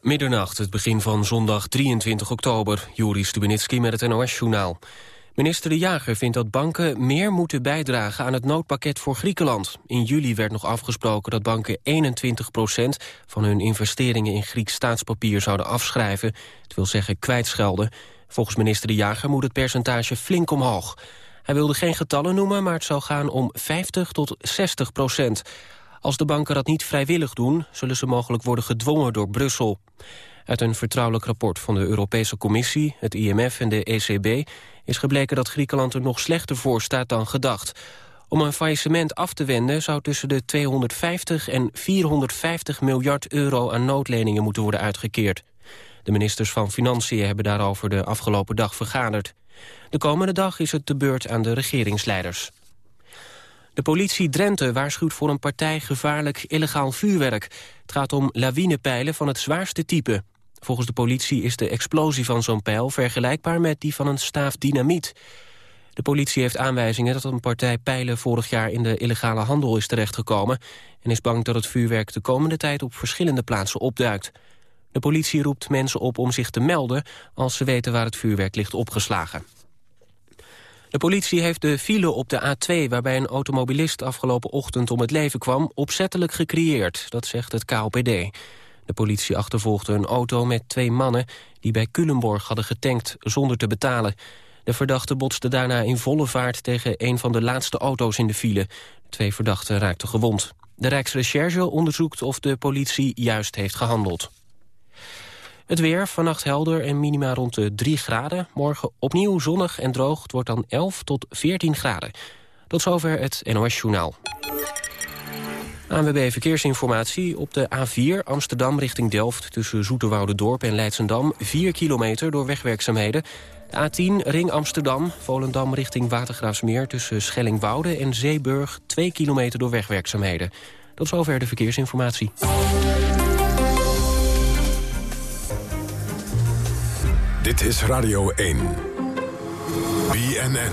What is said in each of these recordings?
Middernacht, het begin van zondag 23 oktober. Juri Stubenitski met het NOS-journaal. Minister De Jager vindt dat banken meer moeten bijdragen aan het noodpakket voor Griekenland. In juli werd nog afgesproken dat banken 21 procent van hun investeringen in Grieks staatspapier zouden afschrijven. Het wil zeggen kwijtschelden. Volgens minister De Jager moet het percentage flink omhoog. Hij wilde geen getallen noemen, maar het zou gaan om 50 tot 60 procent. Als de banken dat niet vrijwillig doen, zullen ze mogelijk worden gedwongen door Brussel. Uit een vertrouwelijk rapport van de Europese Commissie, het IMF en de ECB... is gebleken dat Griekenland er nog slechter voor staat dan gedacht. Om een faillissement af te wenden zou tussen de 250 en 450 miljard euro aan noodleningen moeten worden uitgekeerd. De ministers van Financiën hebben daarover de afgelopen dag vergaderd. De komende dag is het de beurt aan de regeringsleiders. De politie Drenthe waarschuwt voor een partij gevaarlijk illegaal vuurwerk. Het gaat om lawinepijlen van het zwaarste type. Volgens de politie is de explosie van zo'n pijl vergelijkbaar met die van een staaf dynamiet. De politie heeft aanwijzingen dat een partij pijlen vorig jaar in de illegale handel is terechtgekomen... en is bang dat het vuurwerk de komende tijd op verschillende plaatsen opduikt. De politie roept mensen op om zich te melden als ze weten waar het vuurwerk ligt opgeslagen. De politie heeft de file op de A2 waarbij een automobilist afgelopen ochtend om het leven kwam opzettelijk gecreëerd, dat zegt het KOPD. De politie achtervolgde een auto met twee mannen die bij Culemborg hadden getankt zonder te betalen. De verdachte botste daarna in volle vaart tegen een van de laatste auto's in de file. twee verdachten raakten gewond. De Rijksrecherche onderzoekt of de politie juist heeft gehandeld. Het weer, vannacht helder en minima rond de 3 graden. Morgen opnieuw zonnig en droog. Het wordt dan 11 tot 14 graden. Tot zover het NOS Journaal. ANWB Verkeersinformatie op de A4 Amsterdam richting Delft... tussen Dorp en Leidsendam 4 kilometer door wegwerkzaamheden. De A10 Ring Amsterdam, Volendam richting Watergraafsmeer... tussen Schellingwoude en Zeeburg 2 kilometer door wegwerkzaamheden. Tot zover de verkeersinformatie. Dit is Radio 1. BNN.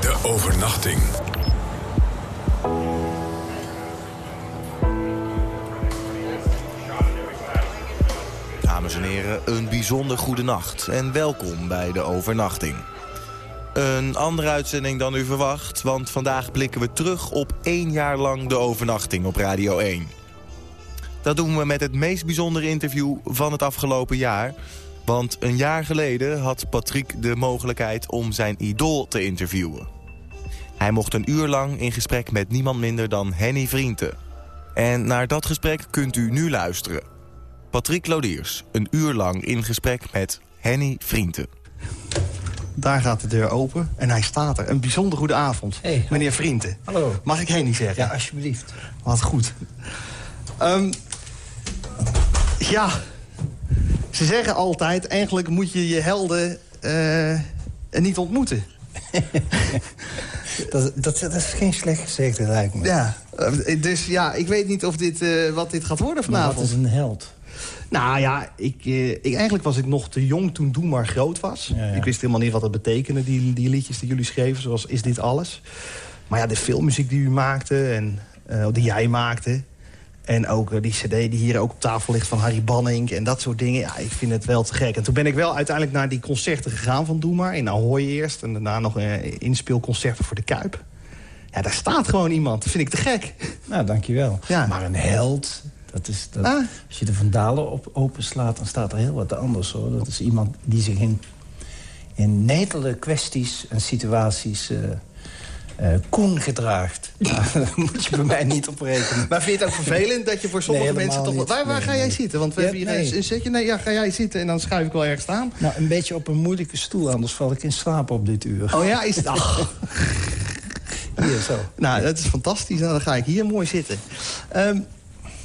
De overnachting. Dames en heren, een bijzonder goede nacht en welkom bij de overnachting. Een andere uitzending dan u verwacht, want vandaag blikken we terug op één jaar lang de overnachting op Radio 1. Dat doen we met het meest bijzondere interview van het afgelopen jaar. Want een jaar geleden had Patrick de mogelijkheid om zijn idool te interviewen. Hij mocht een uur lang in gesprek met niemand minder dan Henny Vrienden. En naar dat gesprek kunt u nu luisteren. Patrick Lodiers, een uur lang in gesprek met Henny Vrienden. Daar gaat de deur open en hij staat er. Een bijzonder goede avond, hey, meneer Vrienden. Hallo. Mag ik Henny zeggen? Ja, alsjeblieft. Wat goed. Um, ja, ze zeggen altijd, eigenlijk moet je je helden uh, niet ontmoeten. dat, dat, dat, is geen slecht gezegd, lijkt me. Ja, eh, dus ja, ik weet niet of dit, uh, wat dit gaat worden vanavond. Maar wat is een held? Nou ja, ik, uh, ik, eigenlijk was ik nog te jong toen Doe maar groot was. Ja, ja. Ik wist helemaal niet wat dat betekende, die, die liedjes die jullie schreven. Zoals Is Dit Alles? Maar ja, de filmmuziek die u maakte en die jij maakte... En ook eh, die cd die hier ook op tafel ligt van Harry Banning en dat soort dingen. Ja, ik vind het wel te gek. En toen ben ik wel uiteindelijk naar die concerten gegaan van Doe Maar. In Ahoy eerst en daarna nog uh, inspeelconcerten voor de Kuip. Ja, daar staat gewoon iemand. Dat vind ik te gek. Nou, dankjewel. Ja. Maar een held, dat is, dat, ah. als je de Vandalen op openslaat... dan staat er heel wat anders, hoor. Dat is iemand die zich in, in netele kwesties en situaties... Uh, uh, Koen gedraagt. daar moet je bij mij niet op rekenen. Maar vind je het ook vervelend dat je voor sommige mensen toch... Waar, waar ga jij zitten? Want we hebben hier een zetje. Nee, ja, ga jij zitten en dan schuif ik wel ergens aan. Nou, een beetje op een moeilijke stoel, anders val ik in slaap op dit uur. Oh ja, is het... Ach. Hier, zo. Nou, dat is fantastisch. Nou, dan ga ik hier mooi zitten. Um,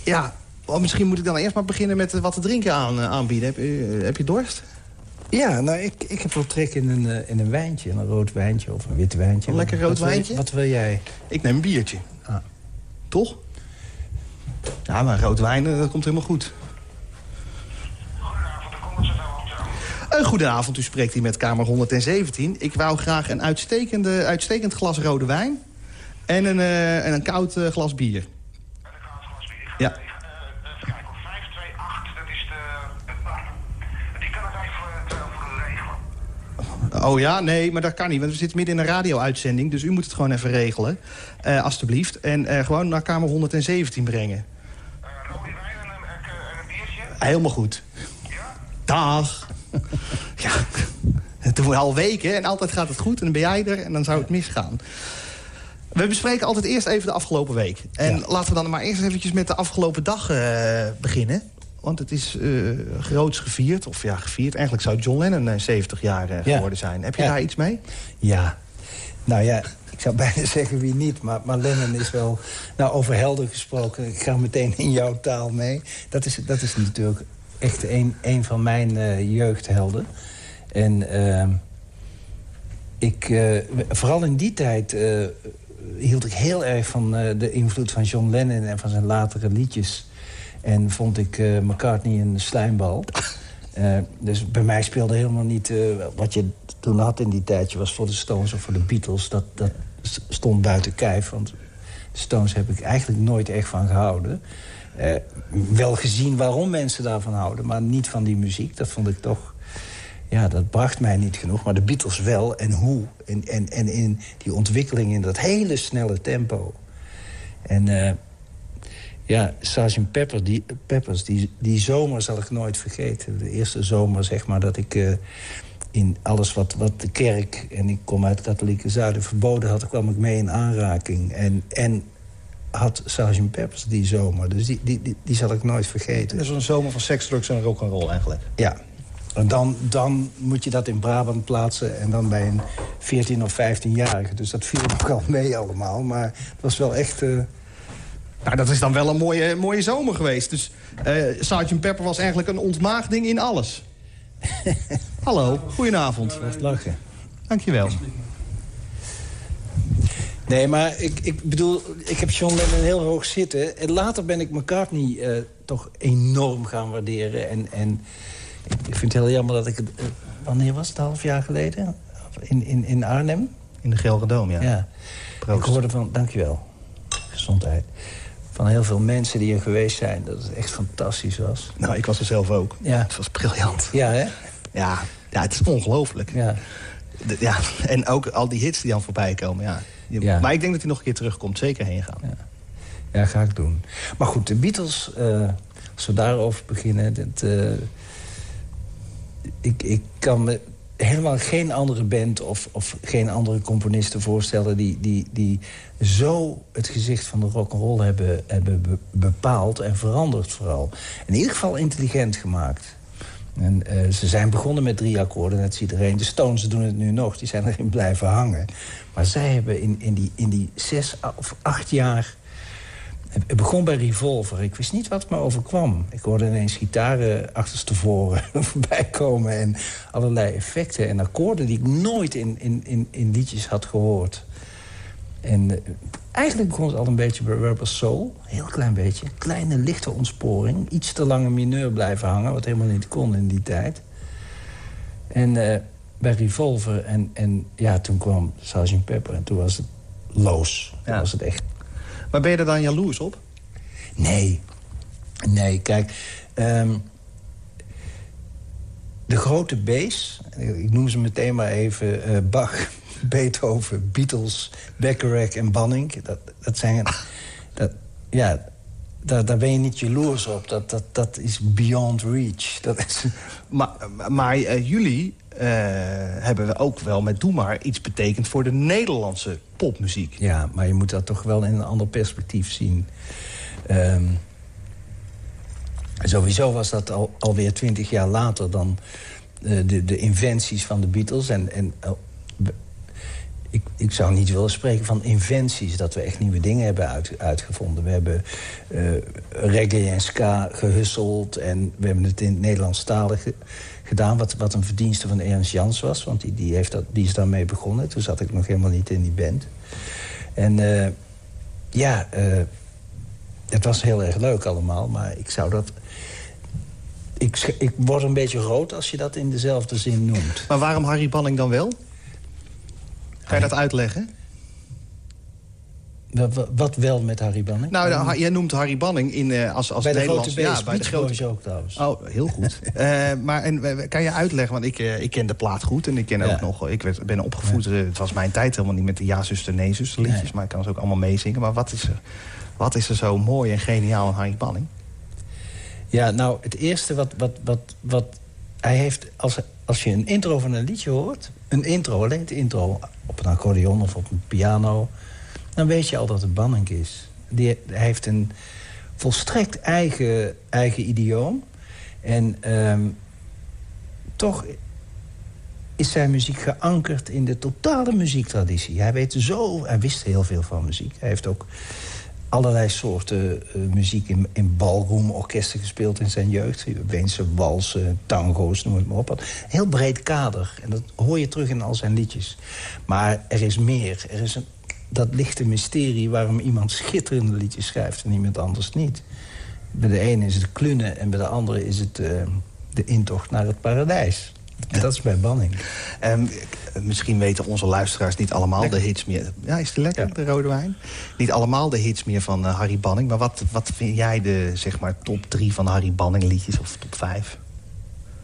ja, oh, misschien moet ik dan eerst maar beginnen met wat te drinken aan, uh, aanbieden. Heb, uh, heb je dorst? Ja, nou, ik, ik heb wel trek in een, uh, in een wijntje. Een rood wijntje of een wit wijntje. Een lekker rood wat wijntje? Wil, wat wil jij? Ik neem een biertje. Ah. Toch? Ja, maar rood wijn, dat komt helemaal goed. Een goedenavond, u spreekt hier met Kamer 117. Ik wou graag een uitstekende, uitstekend glas rode wijn... en een, uh, en een koud uh, glas bier. En een koud glas bier? Ja. Oh ja, nee, maar dat kan niet. Want we zitten midden in een radio-uitzending. Dus u moet het gewoon even regelen. Uh, alstublieft. En uh, gewoon naar kamer 117 brengen. Uh, rode wijn en een, en een biertje? Helemaal goed. Ja? Dag. ja, dat doen we al weken. En altijd gaat het goed. En dan ben jij er. En dan zou het misgaan. We bespreken altijd eerst even de afgelopen week. En ja. laten we dan maar eerst eventjes met de afgelopen dag beginnen. Want het is uh, groots gevierd. Of ja, gevierd. Eigenlijk zou John Lennon 70 jaar uh, geworden ja. zijn. Heb je ja. daar iets mee? Ja. Nou ja, ik zou bijna zeggen wie niet. Maar, maar Lennon is wel... Nou, over helder gesproken. Ik ga meteen in jouw taal mee. Dat is, dat is natuurlijk echt een, een van mijn uh, jeugdhelden. En ik... vooral in die tijd hield ik heel erg van de invloed van John Lennon... en van zijn latere liedjes... En vond ik uh, McCartney een slijmbal. Uh, dus bij mij speelde helemaal niet... Uh, wat je toen had in die tijd, je was voor de Stones of voor de Beatles... dat, dat stond buiten kijf. Want de Stones heb ik eigenlijk nooit echt van gehouden. wel gezien waarom mensen daarvan houden, maar niet van die muziek. Dat vond ik toch... Ja, dat bracht mij niet genoeg, maar de Beatles wel. En hoe? En, en, en in die ontwikkeling in dat hele snelle tempo. En ja, Sgt. Pepper, die, Peppers, die, die zomer zal ik nooit vergeten. De eerste zomer, zeg maar, dat ik uh, in alles wat, wat de kerk... en ik kom uit het katholieke zuiden verboden had... kwam ik mee in aanraking. En, en had Sgt. Peppers die zomer. Dus die, die, die, die zal ik nooit vergeten. Dat is een zomer van seks, drugs en rock'n'roll eigenlijk. Ja. En dan, dan moet je dat in Brabant plaatsen. En dan bij een 14 of 15-jarige. Dus dat viel ook al mee allemaal. Maar het was wel echt... Uh, nou, dat is dan wel een mooie, mooie zomer geweest. Dus uh, Sgt. Pepper was eigenlijk een ontmaagding in alles. Hallo, goedenavond. Wat lachen. Dankjewel. Nee, maar ik, ik bedoel, ik heb John Lennon heel hoog zitten. En later ben ik McCartney uh, toch enorm gaan waarderen. En, en ik vind het heel jammer dat ik... Uh, wanneer was het, een half jaar geleden? In, in, in Arnhem? In de Gelredome, ja. ja. Ik hoorde van, dankjewel, gezondheid van heel veel mensen die er geweest zijn... dat het echt fantastisch was. Nou, ik was er zelf ook. Ja. Het was briljant. Ja, hè? Ja, ja het is ongelooflijk. Ja. De, ja. En ook al die hits die dan voorbij komen, ja. ja. Maar ik denk dat hij nog een keer terugkomt. Zeker heen gaan. Ja, ja ga ik doen. Maar goed, de Beatles, uh, als we daarover beginnen... Dat, uh, ik, ik kan me helemaal geen andere band of, of geen andere componisten voorstellen... die, die, die zo het gezicht van de rock'n'roll hebben, hebben bepaald en veranderd vooral. In ieder geval intelligent gemaakt. En, uh, ze zijn begonnen met drie akkoorden, net ziet iedereen. De Stones doen het nu nog, die zijn erin blijven hangen. Maar zij hebben in, in, die, in die zes of acht jaar het begon bij Revolver. Ik wist niet wat me overkwam. Ik hoorde ineens gitaren achterstevoren voorbij komen... en allerlei effecten en akkoorden die ik nooit in, in, in, in liedjes had gehoord. En uh, eigenlijk begon het al een beetje bij Rubber Soul. Een heel klein beetje. Kleine, lichte ontsporing. Iets te lange mineur blijven hangen, wat helemaal niet kon in die tijd. En uh, bij Revolver en, en ja, toen kwam Sgt. Pepper en toen was het loos. Toen was het echt maar ben je er dan jaloers op? Nee. Nee, kijk... Um, de grote B's, ik noem ze meteen maar even... Uh, Bach, Beethoven, Beatles, Bacharach en Banning. Dat, dat zijn... Dat, ja, daar, daar ben je niet jaloers op. Dat, dat, dat is beyond reach. Dat is... Maar, maar uh, jullie hebben we ook wel met Doe Maar iets betekend voor de Nederlandse popmuziek. Ja, maar je moet dat toch wel in een ander perspectief zien. Um, sowieso was dat al, alweer twintig jaar later dan uh, de, de inventies van de Beatles. En, en uh, ik, ik zou niet willen spreken van inventies. Dat we echt nieuwe dingen hebben uit, uitgevonden. We hebben uh, reggae en ska gehusseld. En we hebben het in het Nederlandstalig gedaan. Wat, wat een verdienste van Ernst Jans was. Want die, die, heeft dat, die is daarmee begonnen. Toen zat ik nog helemaal niet in die band. En uh, ja, uh, het was heel erg leuk allemaal. Maar ik zou dat... Ik, ik word een beetje rood als je dat in dezelfde zin noemt. Maar waarom Harry Banning dan wel? Kan je dat uitleggen? Wat wel met Harry Banning? Nou, jij noemt Harry Banning in, uh, als, als bij Nederlands... De ja, bij de grote ook trouwens. Oh, heel goed. uh, maar en, kan je uitleggen, want ik, uh, ik ken de plaat goed... en ik ken ja. ook nog, ik werd, ben opgevoed... het was mijn tijd helemaal niet met de ja-zuster, nee-zuster liedjes... Nee. maar ik kan ze ook allemaal meezingen. Maar wat is, er, wat is er zo mooi en geniaal aan Harry Banning? Ja, nou, het eerste wat... wat, wat, wat hij heeft, als, als je een intro van een liedje hoort... een intro, alleen de intro, op een accordeon of op een piano... dan weet je al dat het Banning is. Die, hij heeft een volstrekt eigen, eigen idioom. En um, toch is zijn muziek geankerd in de totale muziektraditie. Hij weet zo, hij wist heel veel van muziek. Hij heeft ook allerlei soorten uh, muziek in, in ballroomorkesten gespeeld in zijn jeugd. Weense walsen, tango's, noem het maar op. Heel breed kader. En dat hoor je terug in al zijn liedjes. Maar er is meer. Er is een, dat lichte mysterie waarom iemand schitterende liedjes schrijft... en iemand anders niet. Bij de ene is het klunen en bij de andere is het uh, de intocht naar het paradijs. Dat is bij Banning. Um, misschien weten onze luisteraars niet allemaal lekker. de hits meer... Ja, is het lekker, ja. de rode wijn? Niet allemaal de hits meer van uh, Harry Banning. Maar wat, wat vind jij de zeg maar, top drie van Harry Banning liedjes? Of top vijf?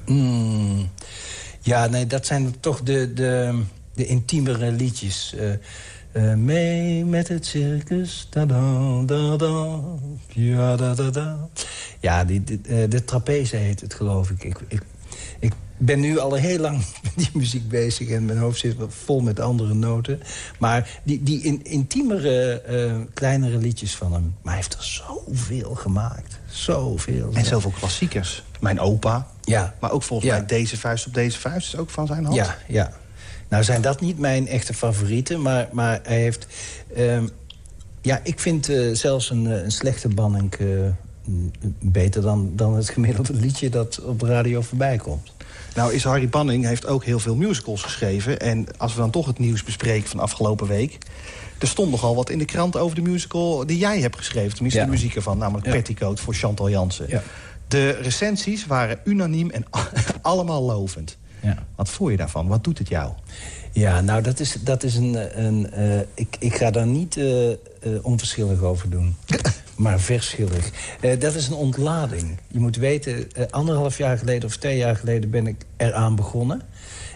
Mm, ja, nee, dat zijn toch de, de, de intiemere liedjes... Uh, uh, mee met het circus. Da -da, da -da, ja, da, da, da. ja die, die, de trapeze heet het, geloof ik. Ik, ik. ik ben nu al heel lang met die muziek bezig... en mijn hoofd zit vol met andere noten. Maar die, die in, intiemere, uh, kleinere liedjes van hem... maar hij heeft er zoveel gemaakt. Zoveel. En zoveel klassiekers. Mijn opa. Ja. Maar ook volgens ja. mij Deze Vuist op Deze Vuist... is ook van zijn hand. Ja, ja. Nou zijn dat niet mijn echte favorieten, maar, maar hij heeft... Uh, ja, ik vind uh, zelfs een, een slechte Banning beter dan, dan het gemiddelde liedje dat op de radio voorbij komt. Nou is Harry Banning heeft ook heel veel musicals geschreven. En als we dan toch het nieuws bespreken van afgelopen week... er stond nogal wat in de krant over de musical die jij hebt geschreven. Tenminste, Ja. de muziek ervan, namelijk Ja. Petticoat voor Chantal Jansen. Ja. De recensies waren unaniem en allemaal lovend. Ja. Wat voel je daarvan? Wat doet het jou? Ja, nou, dat is, dat is een... een eh, ik, ik ga daar niet eh, onverschillig over doen. maar verschillig. Eh, dat is een ontlading. Je moet weten, eh, anderhalf jaar geleden of twee jaar geleden... ben ik eraan begonnen.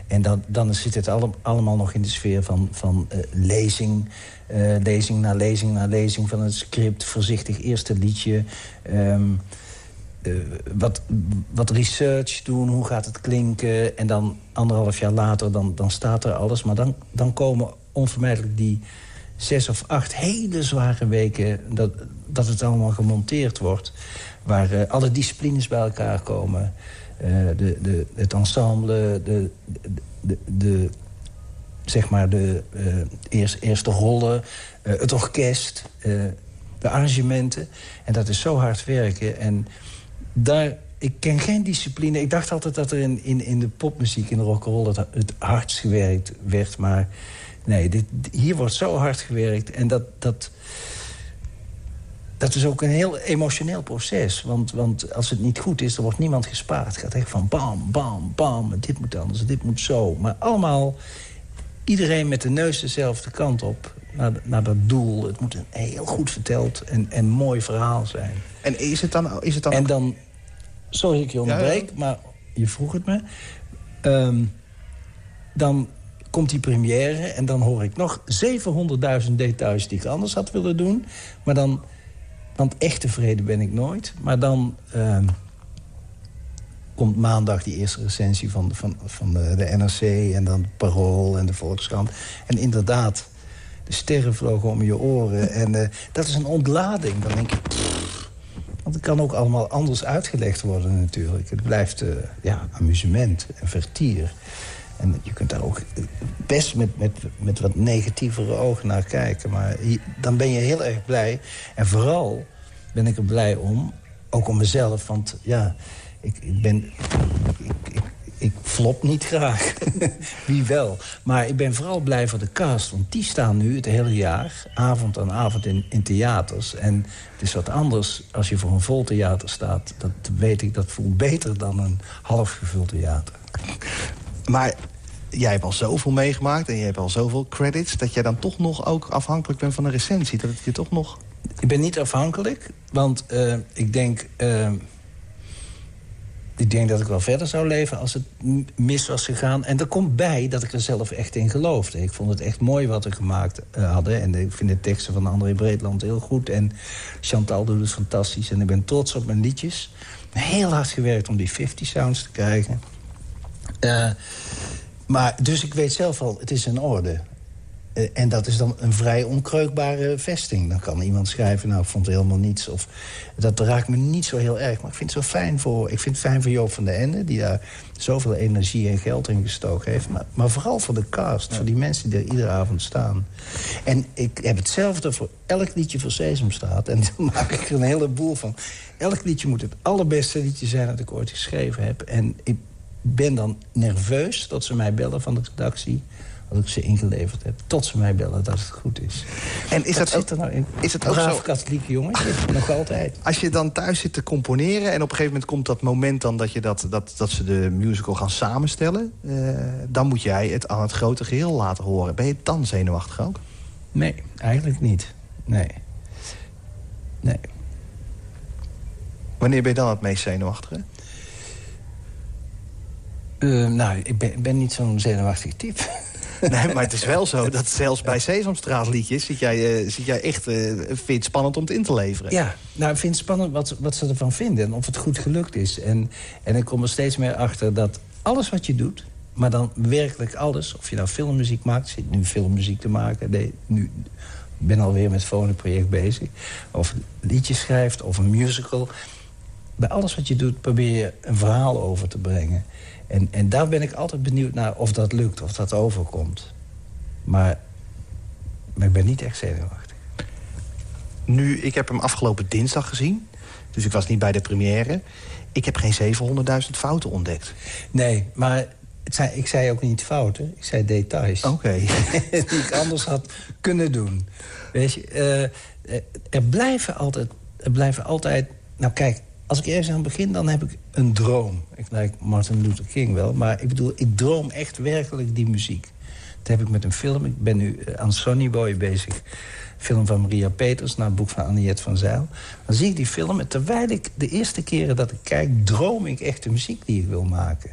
En dan, dan zit het alle- allemaal nog in de sfeer van, van eh, lezing. eh, lezing na lezing na lezing van het script. Voorzichtig eerste liedje. ehm, eh, wat, wat research doen, hoe gaat het klinken... en dan anderhalf jaar later, dan, dan staat er alles. Maar dan, dan komen onvermijdelijk die zes of acht hele zware weken... dat, dat het allemaal gemonteerd wordt... waar eh, alle disciplines bij elkaar komen. Eh, de, de, het ensemble, de, de, de, zeg maar de eh, eerst, eerste rollen, het orkest, de arrangementen. En dat is zo hard werken. En daar, ik ken geen discipline. Ik dacht altijd dat er in, in, in de popmuziek, in de rock'n'roll... Het, het hardst gewerkt werd. Maar nee, dit, hier wordt zo hard gewerkt. En dat, dat, dat is ook een heel emotioneel proces. Want, want als het niet goed is, dan wordt niemand gespaard. Het gaat echt van bam, bam, bam. Dit moet anders, dit moet zo. Maar allemaal, iedereen met de neus dezelfde kant op... naar, naar dat doel. Het moet een heel goed verteld en, en mooi verhaal zijn. En is het dan, is het dan En dan, sorry ik je onderbreek, maar je vroeg het me. Ehm, dan komt die première en dan hoor ik nog 700.000 details die ik anders had willen doen. Maar dan, want echt tevreden ben ik nooit. Maar dan ehm, komt maandag die eerste recensie van, van, van de, NRC... en dan Parool en de Volkskrant. En inderdaad, de sterren vlogen om je oren. En eh, dat is een ontlading. Dan denk ik, want het kan ook allemaal anders uitgelegd worden natuurlijk. Het blijft eh, ja, amusement en vertier. En je kunt daar ook best met, met, met wat negatievere ogen naar kijken. Maar dan ben je heel erg blij. En vooral ben ik er blij om, ook om mezelf. Want ja, ik, ik ben... Ik flop niet graag. Wie wel. Maar ik ben vooral blij voor de cast. Want die staan nu het hele jaar, avond aan avond in, in theaters. En het is wat anders als je voor een vol theater staat. Dat weet ik, dat voelt beter dan een half gevuld theater. Maar jij hebt al zoveel meegemaakt en je hebt al zoveel credits... dat jij dan toch nog ook afhankelijk bent van een recensie. Dat je toch nog... Ik ben niet afhankelijk, want uh, ik denk... Uh, ik denk dat ik wel verder zou leven als het mis was gegaan. En er komt bij dat ik er zelf echt in geloofde. Ik vond het echt mooi wat we gemaakt uh, hadden. En ik vind de teksten van André Breedland heel goed. En Chantal doet het fantastisch. En ik ben trots op mijn liedjes. Heel hard gewerkt om die 50 sounds te krijgen. Uh, maar, dus ik weet zelf al, het is in orde. Uh, en dat is dan een vrij onkreukbare vesting. Dan kan iemand schrijven, nou, ik vond het helemaal niets. Of, dat raakt me niet zo heel erg. Maar ik vind het zo fijn voor, ik vind het fijn voor Joop van den Ende... die daar zoveel energie en geld in gestoken heeft. Maar, maar vooral voor de cast, ja. voor die mensen die er iedere avond staan. En ik heb hetzelfde voor elk liedje voor Sesamstraat. En daar maak ik er een heleboel van. Elk liedje moet het allerbeste liedje zijn dat ik ooit geschreven heb. En ik ben dan nerveus dat ze mij bellen van de redactie dat ik ze ingeleverd heb. Tot ze mij bellen dat het goed is. En is dat, dat zit er nou in? Is het ook zo? katholieke jongetje, nog altijd. Als je dan thuis zit te componeren... en op een gegeven moment komt dat moment dan dat, je dat, dat, dat ze de musical gaan samenstellen... Uh, dan moet jij het aan het grote geheel laten horen. Ben je dan zenuwachtig ook? Nee, eigenlijk niet. Nee. Nee. Wanneer ben je dan het meest zenuwachtig? Uh, nou, ik ben, ben niet zo'n zenuwachtig type. Nee, maar het is wel zo dat zelfs bij Sesamstraatliedjes... zit jij, uh, zit jij echt, uh, vind het spannend om het in te leveren. Ja, nou, ik vind het spannend wat, wat ze ervan vinden... en of het goed gelukt is. En, en ik kom er steeds meer achter dat alles wat je doet... maar dan werkelijk alles, of je nou filmmuziek maakt... zit nu filmmuziek te maken, nee, nu... Ik ben alweer met het project bezig. Of liedjes schrijft, of een musical. Bij alles wat je doet probeer je een verhaal over te brengen. En, en daar ben ik altijd benieuwd naar of dat lukt, of dat overkomt. Maar, maar ik ben niet echt zenuwachtig. Nu, ik heb hem afgelopen dinsdag gezien. Dus ik was niet bij de première. Ik heb geen 700.000 fouten ontdekt. Nee, maar zei, ik zei ook niet fouten. Ik zei details. Oké. Okay. die ik anders had kunnen doen. Weet je, uh, er blijven altijd... Er blijven altijd nou kijk, als ik ergens aan begin, dan heb ik een droom. Ik lijk Martin Luther King wel, maar ik bedoel, ik droom echt werkelijk die muziek. Dat heb ik met een film. Ik ben nu aan Sonny Boy bezig. Film van Maria Peters, naar het boek van Anniette van Zijl. Dan zie ik die film en terwijl ik de eerste keren dat ik kijk... droom ik echt de muziek die ik wil maken.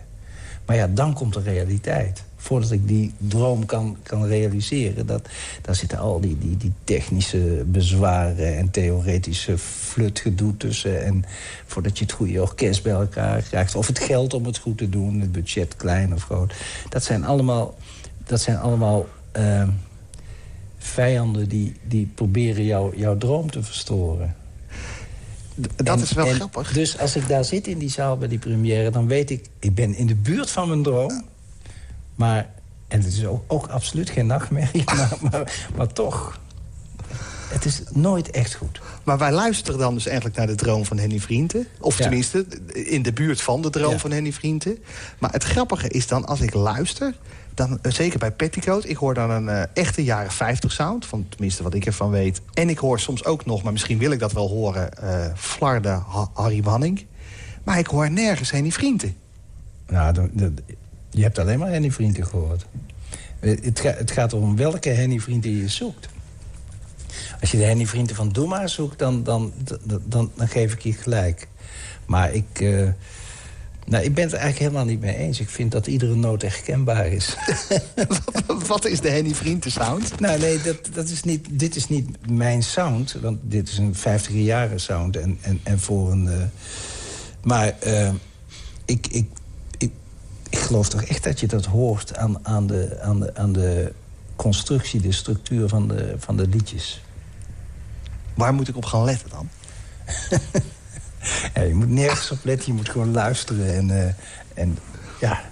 Maar ja, dan komt de realiteit. Voordat ik die droom kan, kan realiseren... Dat, daar zitten al die, die, die technische bezwaren en theoretische flutgedoe tussen. En voordat je het goede orkest bij elkaar krijgt... of het geld om het goed te doen, het budget klein of groot. Dat zijn allemaal, dat zijn allemaal uh, vijanden die, die proberen jou, jouw droom te verstoren. Dat en, is wel grappig. Dus als ik daar zit in die zaal bij die première... dan weet ik, ik ben in de buurt van mijn droom. Maar, en het is ook, ook absoluut geen nachtmerrie, maar, maar, maar toch... Het is nooit echt goed. Maar wij luisteren dan dus eigenlijk naar de droom van Henny Vrienden. Of Ja. tenminste, in de buurt van de droom Ja. van Henny Vrienden. Maar het grappige is dan, als ik luister... Dan, eh, zeker bij Petticoat, ik hoor dan een eh, echte jaren 50 sound. Van, tenminste, wat ik ervan weet. En ik hoor soms ook nog, maar misschien wil ik dat wel horen... eh Flarde Ha- Harry Wanning. Maar ik hoor nergens Henny Vrienden. Nou, je hebt alleen maar Henny Vrienden gehoord. Eh, Het, ga- het gaat om welke Henny Vrienden je zoekt. Als je de Henny Vrienden van Doe maar zoekt, dan, dan, dan, dan, dan geef ik je gelijk. Maar ik, eh, nou, ik ben het er eigenlijk helemaal niet mee eens. Ik vind dat iedere noot herkenbaar is. wat is de Henny Vrienden sound? nou, nee, dat, dat is niet, dit is niet mijn sound. Want dit is een 50 jaren sound. En, en, en voor een... eh, maar ik, ik, ik geloof toch echt dat je dat hoort aan, aan, de, aan, de, aan de constructie, de structuur van de, van de liedjes. Waar moet ik op gaan letten dan? Ja, je moet nergens op letten, je moet gewoon luisteren. En, eh, en ja,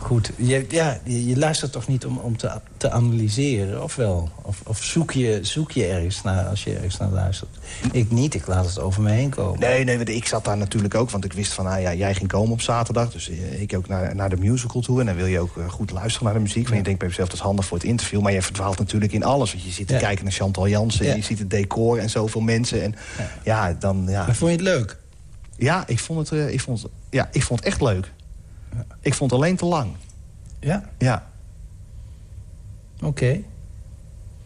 goed. Je, ja, je, je luistert toch niet om, om te, te analyseren, of wel? Of, of zoek, je, zoek je ergens naar als je ergens naar luistert? Ik niet, ik laat het over me heen komen. Nee, nee, ik zat daar natuurlijk ook, want ik wist van, ah, ja, jij ging komen op zaterdag. Dus eh, ik ook naar, naar de musical toe. En dan wil je ook eh, goed luisteren naar de muziek. Want je denkt bij jezelf, dat is handig voor het interview. Maar je verdwaalt natuurlijk in alles. Want je zit te Ja. kijken naar Chantal Jansen. Ja. Je ziet het decor en zoveel mensen. En ja, dan, ja. Maar vond je het leuk? Ja, ik vond het, eh, ik vond, ja, ik vond het echt leuk. Ik vond alleen te lang. Ja? Ja. Oké.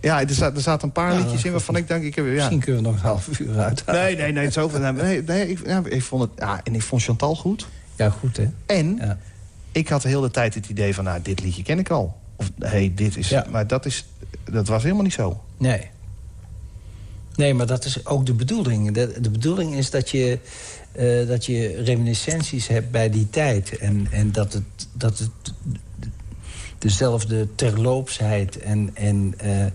Ja, er, zaten, er een paar Ja, liedjes in waarvan ik denk... Ik heb, ja. Misschien kunnen we nog een half uur uit. Nee, nee, nee, zoveel. Nee, nee, nee ik, ja, ik vond het, ja, en ik vond Chantal goed. Ja, goed, hè? En Ja. ik had de hele tijd het idee van, nou, dit liedje ken ik al. Of, hé, hey, dit is... Ja. Maar dat, is, dat was helemaal niet zo. Nee. Nee, maar dat is ook de bedoeling. De, de bedoeling is dat je, eh, dat je reminiscenties hebt bij die tijd. En, en dat, het, dat het dezelfde terloopsheid en, en eh, eh,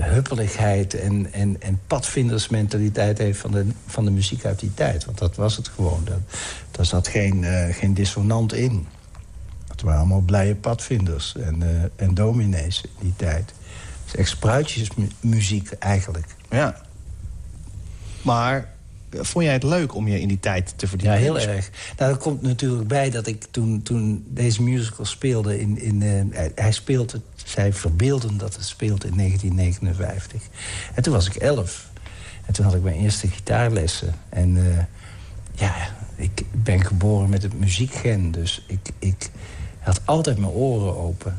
huppeligheid... En, en, en padvindersmentaliteit heeft van de, van de muziek uit die tijd. Want dat was het gewoon. Dat, daar zat geen, geen dissonant in. Het waren allemaal blije padvinders en, en dominees in die tijd. Het is echt spruitjesmuziek eigenlijk. Ja. Maar vond jij het leuk om je in die tijd te Ja, verdiepen? heel erg. Nou, er komt natuurlijk bij dat ik toen, toen deze musical speelde... In, in, eh, hij- hij speelt het, zij verbeelden dat het speelt in 1959. En toen was ik elf. En toen had ik mijn eerste gitaarlessen. En eh, ja, ik ben geboren met het muziekgen. Dus ik, ik had altijd mijn oren open.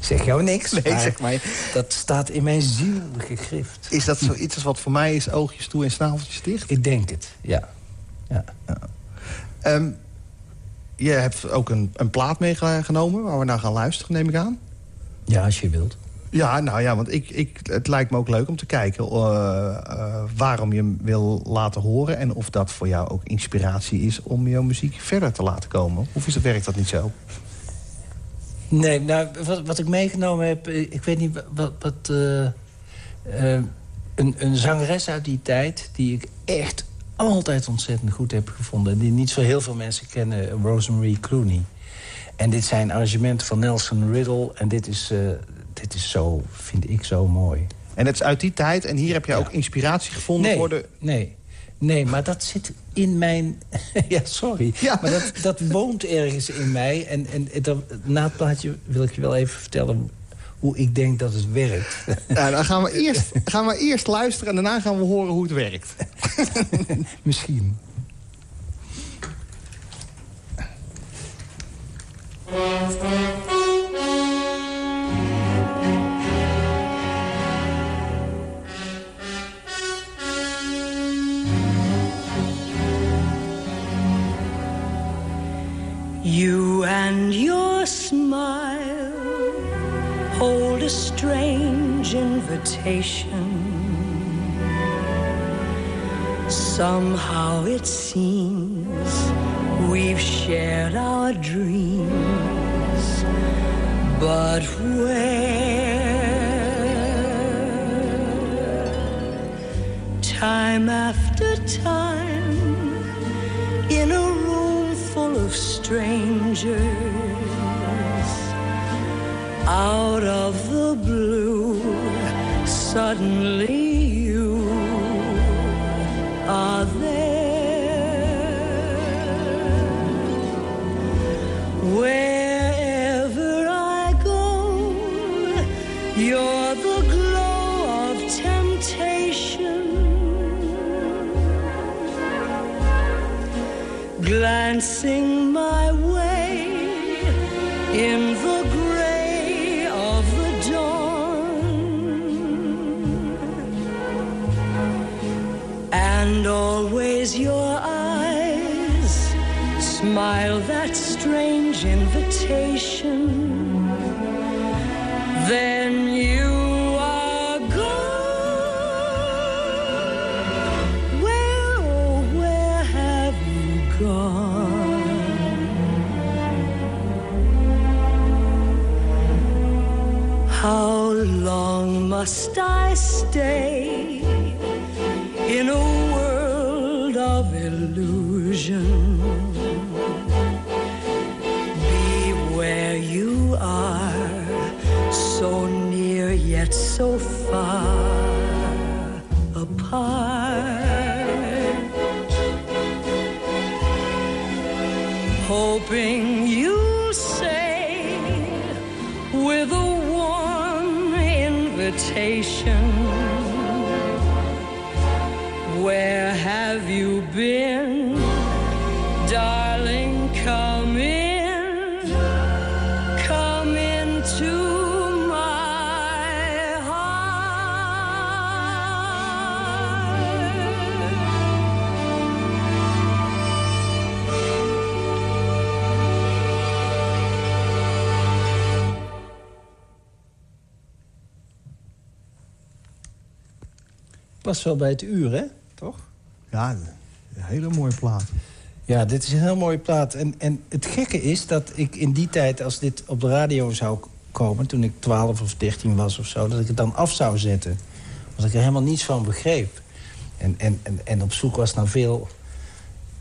Zeg jou niks, Nee, maar zeg maar. dat staat in mijn ziel gegrift. Is dat zoiets als wat voor mij is oogjes toe en snaveltjes dicht? Ik denk het, ja. ja. Ehm, je hebt ook een, een plaat meegenomen waar we naar gaan luisteren, neem ik aan. Ja, als je wilt. Ja, nou ja, want ik, ik, het lijkt me ook leuk om te kijken eh, eh, waarom je hem wil laten horen... en of dat voor jou ook inspiratie is om jouw muziek verder te laten komen. Of is dat, werkt dat niet zo? Nee, nou, wat, wat ik meegenomen heb... eh, Ik weet niet wat... wat eh, eh, een, een zangeres uit die tijd... die ik echt altijd ontzettend goed heb gevonden... en die niet zo heel veel mensen kennen, Rosemary Clooney. En dit zijn arrangementen van Nelson Riddle... en dit is, dit is zo, vind ik, zo mooi. En het is uit die tijd en hier heb je Ja. ook inspiratie gevonden Nee, voor de... nee. Nee, maar dat zit in mijn... ja, sorry. Ja. Maar dat, dat woont ergens in mij. En, en dan, na het plaatje wil ik je wel even vertellen... hoe ik denk dat het werkt. Nou, dan gaan we, eerst, gaan we eerst luisteren en daarna gaan we horen hoe het werkt. Misschien. You invitation. Somehow it seems we've shared our dreams, but where? Time after time in a room full of strangers. Out of the blue, suddenly you are there. Wherever I go, you're the glow of temptation glancing Then you are gone. Where, oh, where have you gone? How long must I stay in a world of illusion? So Pas wel bij het uur, hè? Toch? Ja, een hele mooie plaat. Ja, dit is een heel mooie plaat. En, en het gekke is dat ik in die tijd, als dit op de radio zou komen... toen ik 12 of 13 was of zo, dat ik het dan af zou zetten. Want ik er helemaal niets van begreep. En, en, en, en op zoek was naar veel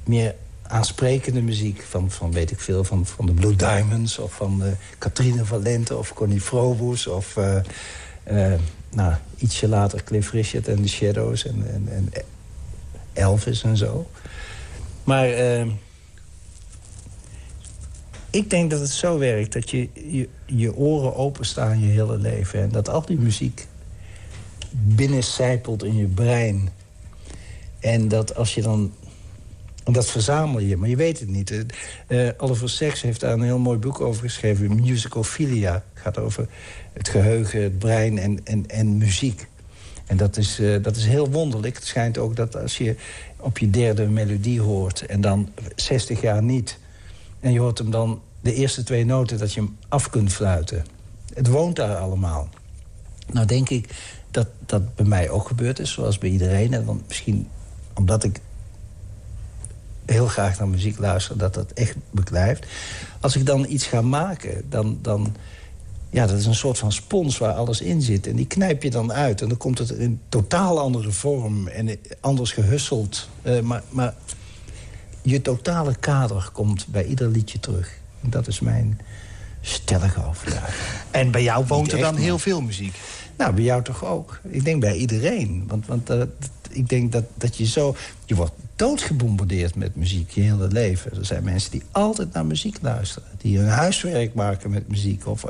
meer aansprekende muziek. Van, van weet ik veel, van, van de Blue Diamonds... of van Katrine Valente of Connie Frobus... of uh, uh, nou, ietsje later Cliff Richard en The Shadows en, en, en Elvis en zo. Maar uh, ik denk dat het zo werkt dat je, je je oren openstaan je hele leven. En dat al die muziek binnencijpelt in je brein. En dat als je dan... En dat verzamel je, maar je weet het niet. Uh, Oliver Sacks heeft daar een heel mooi boek over geschreven. Musicophilia. Het gaat over het geheugen, het brein en, en, en muziek. En dat is, uh, dat is heel wonderlijk. Het schijnt ook dat als je op je derde melodie hoort... en dan 60 jaar niet... en je hoort hem dan de eerste twee noten dat je hem af kunt fluiten. Het woont daar allemaal. Nou denk ik dat dat bij mij ook gebeurd is, zoals bij iedereen. En dan misschien omdat ik heel graag naar muziek luister... dat dat echt beklijft. Als ik dan iets ga maken, dan... dan ja, dat is een soort van spons waar alles in zit. En die knijp je dan uit. En dan komt het in totaal andere vorm. En anders gehusseld. Uh, maar, maar je totale kader komt bij ieder liedje terug. En dat is mijn stellige overtuiging. En bij jou woont er dan heel veel muziek? Nou, bij jou toch ook. Ik denk bij iedereen. Want, want uh, ik denk dat, dat je zo... Je wordt doodgebombardeerd met muziek je hele leven. Er zijn mensen die altijd naar muziek luisteren. Die hun huiswerk maken met muziek. Of,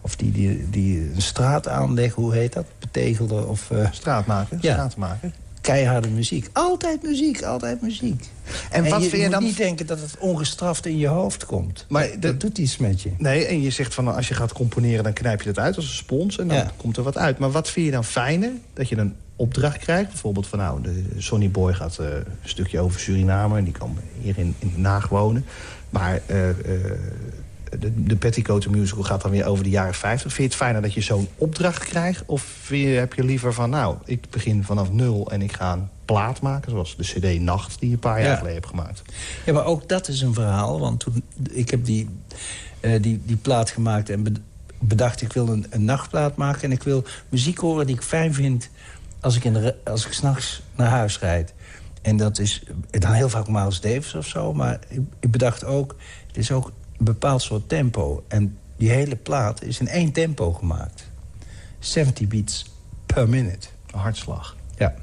of die, die, die een straat aanleggen, hoe heet dat? Betegelden of... Uh, straat maken, ja. straat maken. Keiharde muziek. Altijd muziek, altijd muziek. En, en wat je, vind je dan... moet niet denken dat het ongestraft in je hoofd komt. Maar dat, dat doet iets met je. Nee, en je zegt van als je gaat componeren... dan knijp je dat uit als een spons en dan ja. komt er wat uit. Maar wat vind je dan fijner? Dat je een opdracht krijgt. Bijvoorbeeld van nou, de Sonny Boy gaat uh, een stukje over Suriname... en die kan hier in, in Den Haag wonen. Maar uh, uh, de, de Petticoat musical gaat dan weer over de jaren 50. Vind je het fijner dat je zo'n opdracht krijgt? Of je, heb je liever van, nou, ik begin vanaf nul... en ik ga een plaat maken, zoals de cd Nacht... die je een paar jaar ja. geleden hebt gemaakt? Ja, maar ook dat is een verhaal. Want toen, ik heb die, die, die plaat gemaakt en bedacht... ik wil een, een nachtplaat maken en ik wil muziek horen die ik fijn vind als ik, in de, als ik s'nachts naar huis rijd. En dat is dan heel vaak Miles Davis of zo. Maar ik, ik, bedacht ook, het is ook bepaald soort tempo. En die hele plaat is in één tempo gemaakt. 70 beats per minute. Een hartslag. Ja.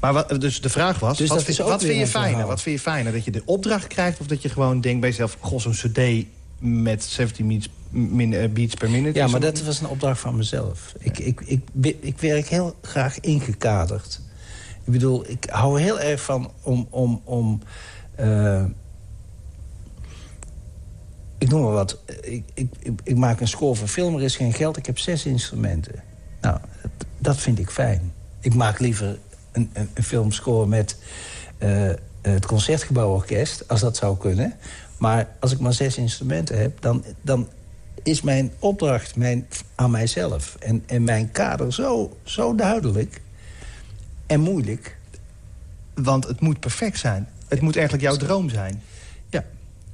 Maar wat, dus de vraag was, dus wat, vind, wat vind je fijner? Wat vind je fijner? Dat je de opdracht krijgt of dat je gewoon denkt bij jezelf... goh, zo'n cd met 17 beats, min, uh, beats per minute? Ja, maar dat was een opdracht van mezelf. Ja. Ik, ik, ik, ik werk heel graag ingekaderd. Ik bedoel, ik hou heel erg van om... om, om uh, ik noem maar wat. Ik, ik, ik, maak een score voor film, er is geen geld. Ik heb zes instrumenten. Nou, dat, vind ik fijn. Ik maak liever een, een, filmscore met uh, het Concertgebouworkest... als dat zou kunnen. Maar als ik maar zes instrumenten heb... dan, dan is mijn opdracht mijn, aan mijzelf. En, en mijn kader zo, zo duidelijk en moeilijk. Want het moet perfect zijn. Het moet eigenlijk jouw droom zijn.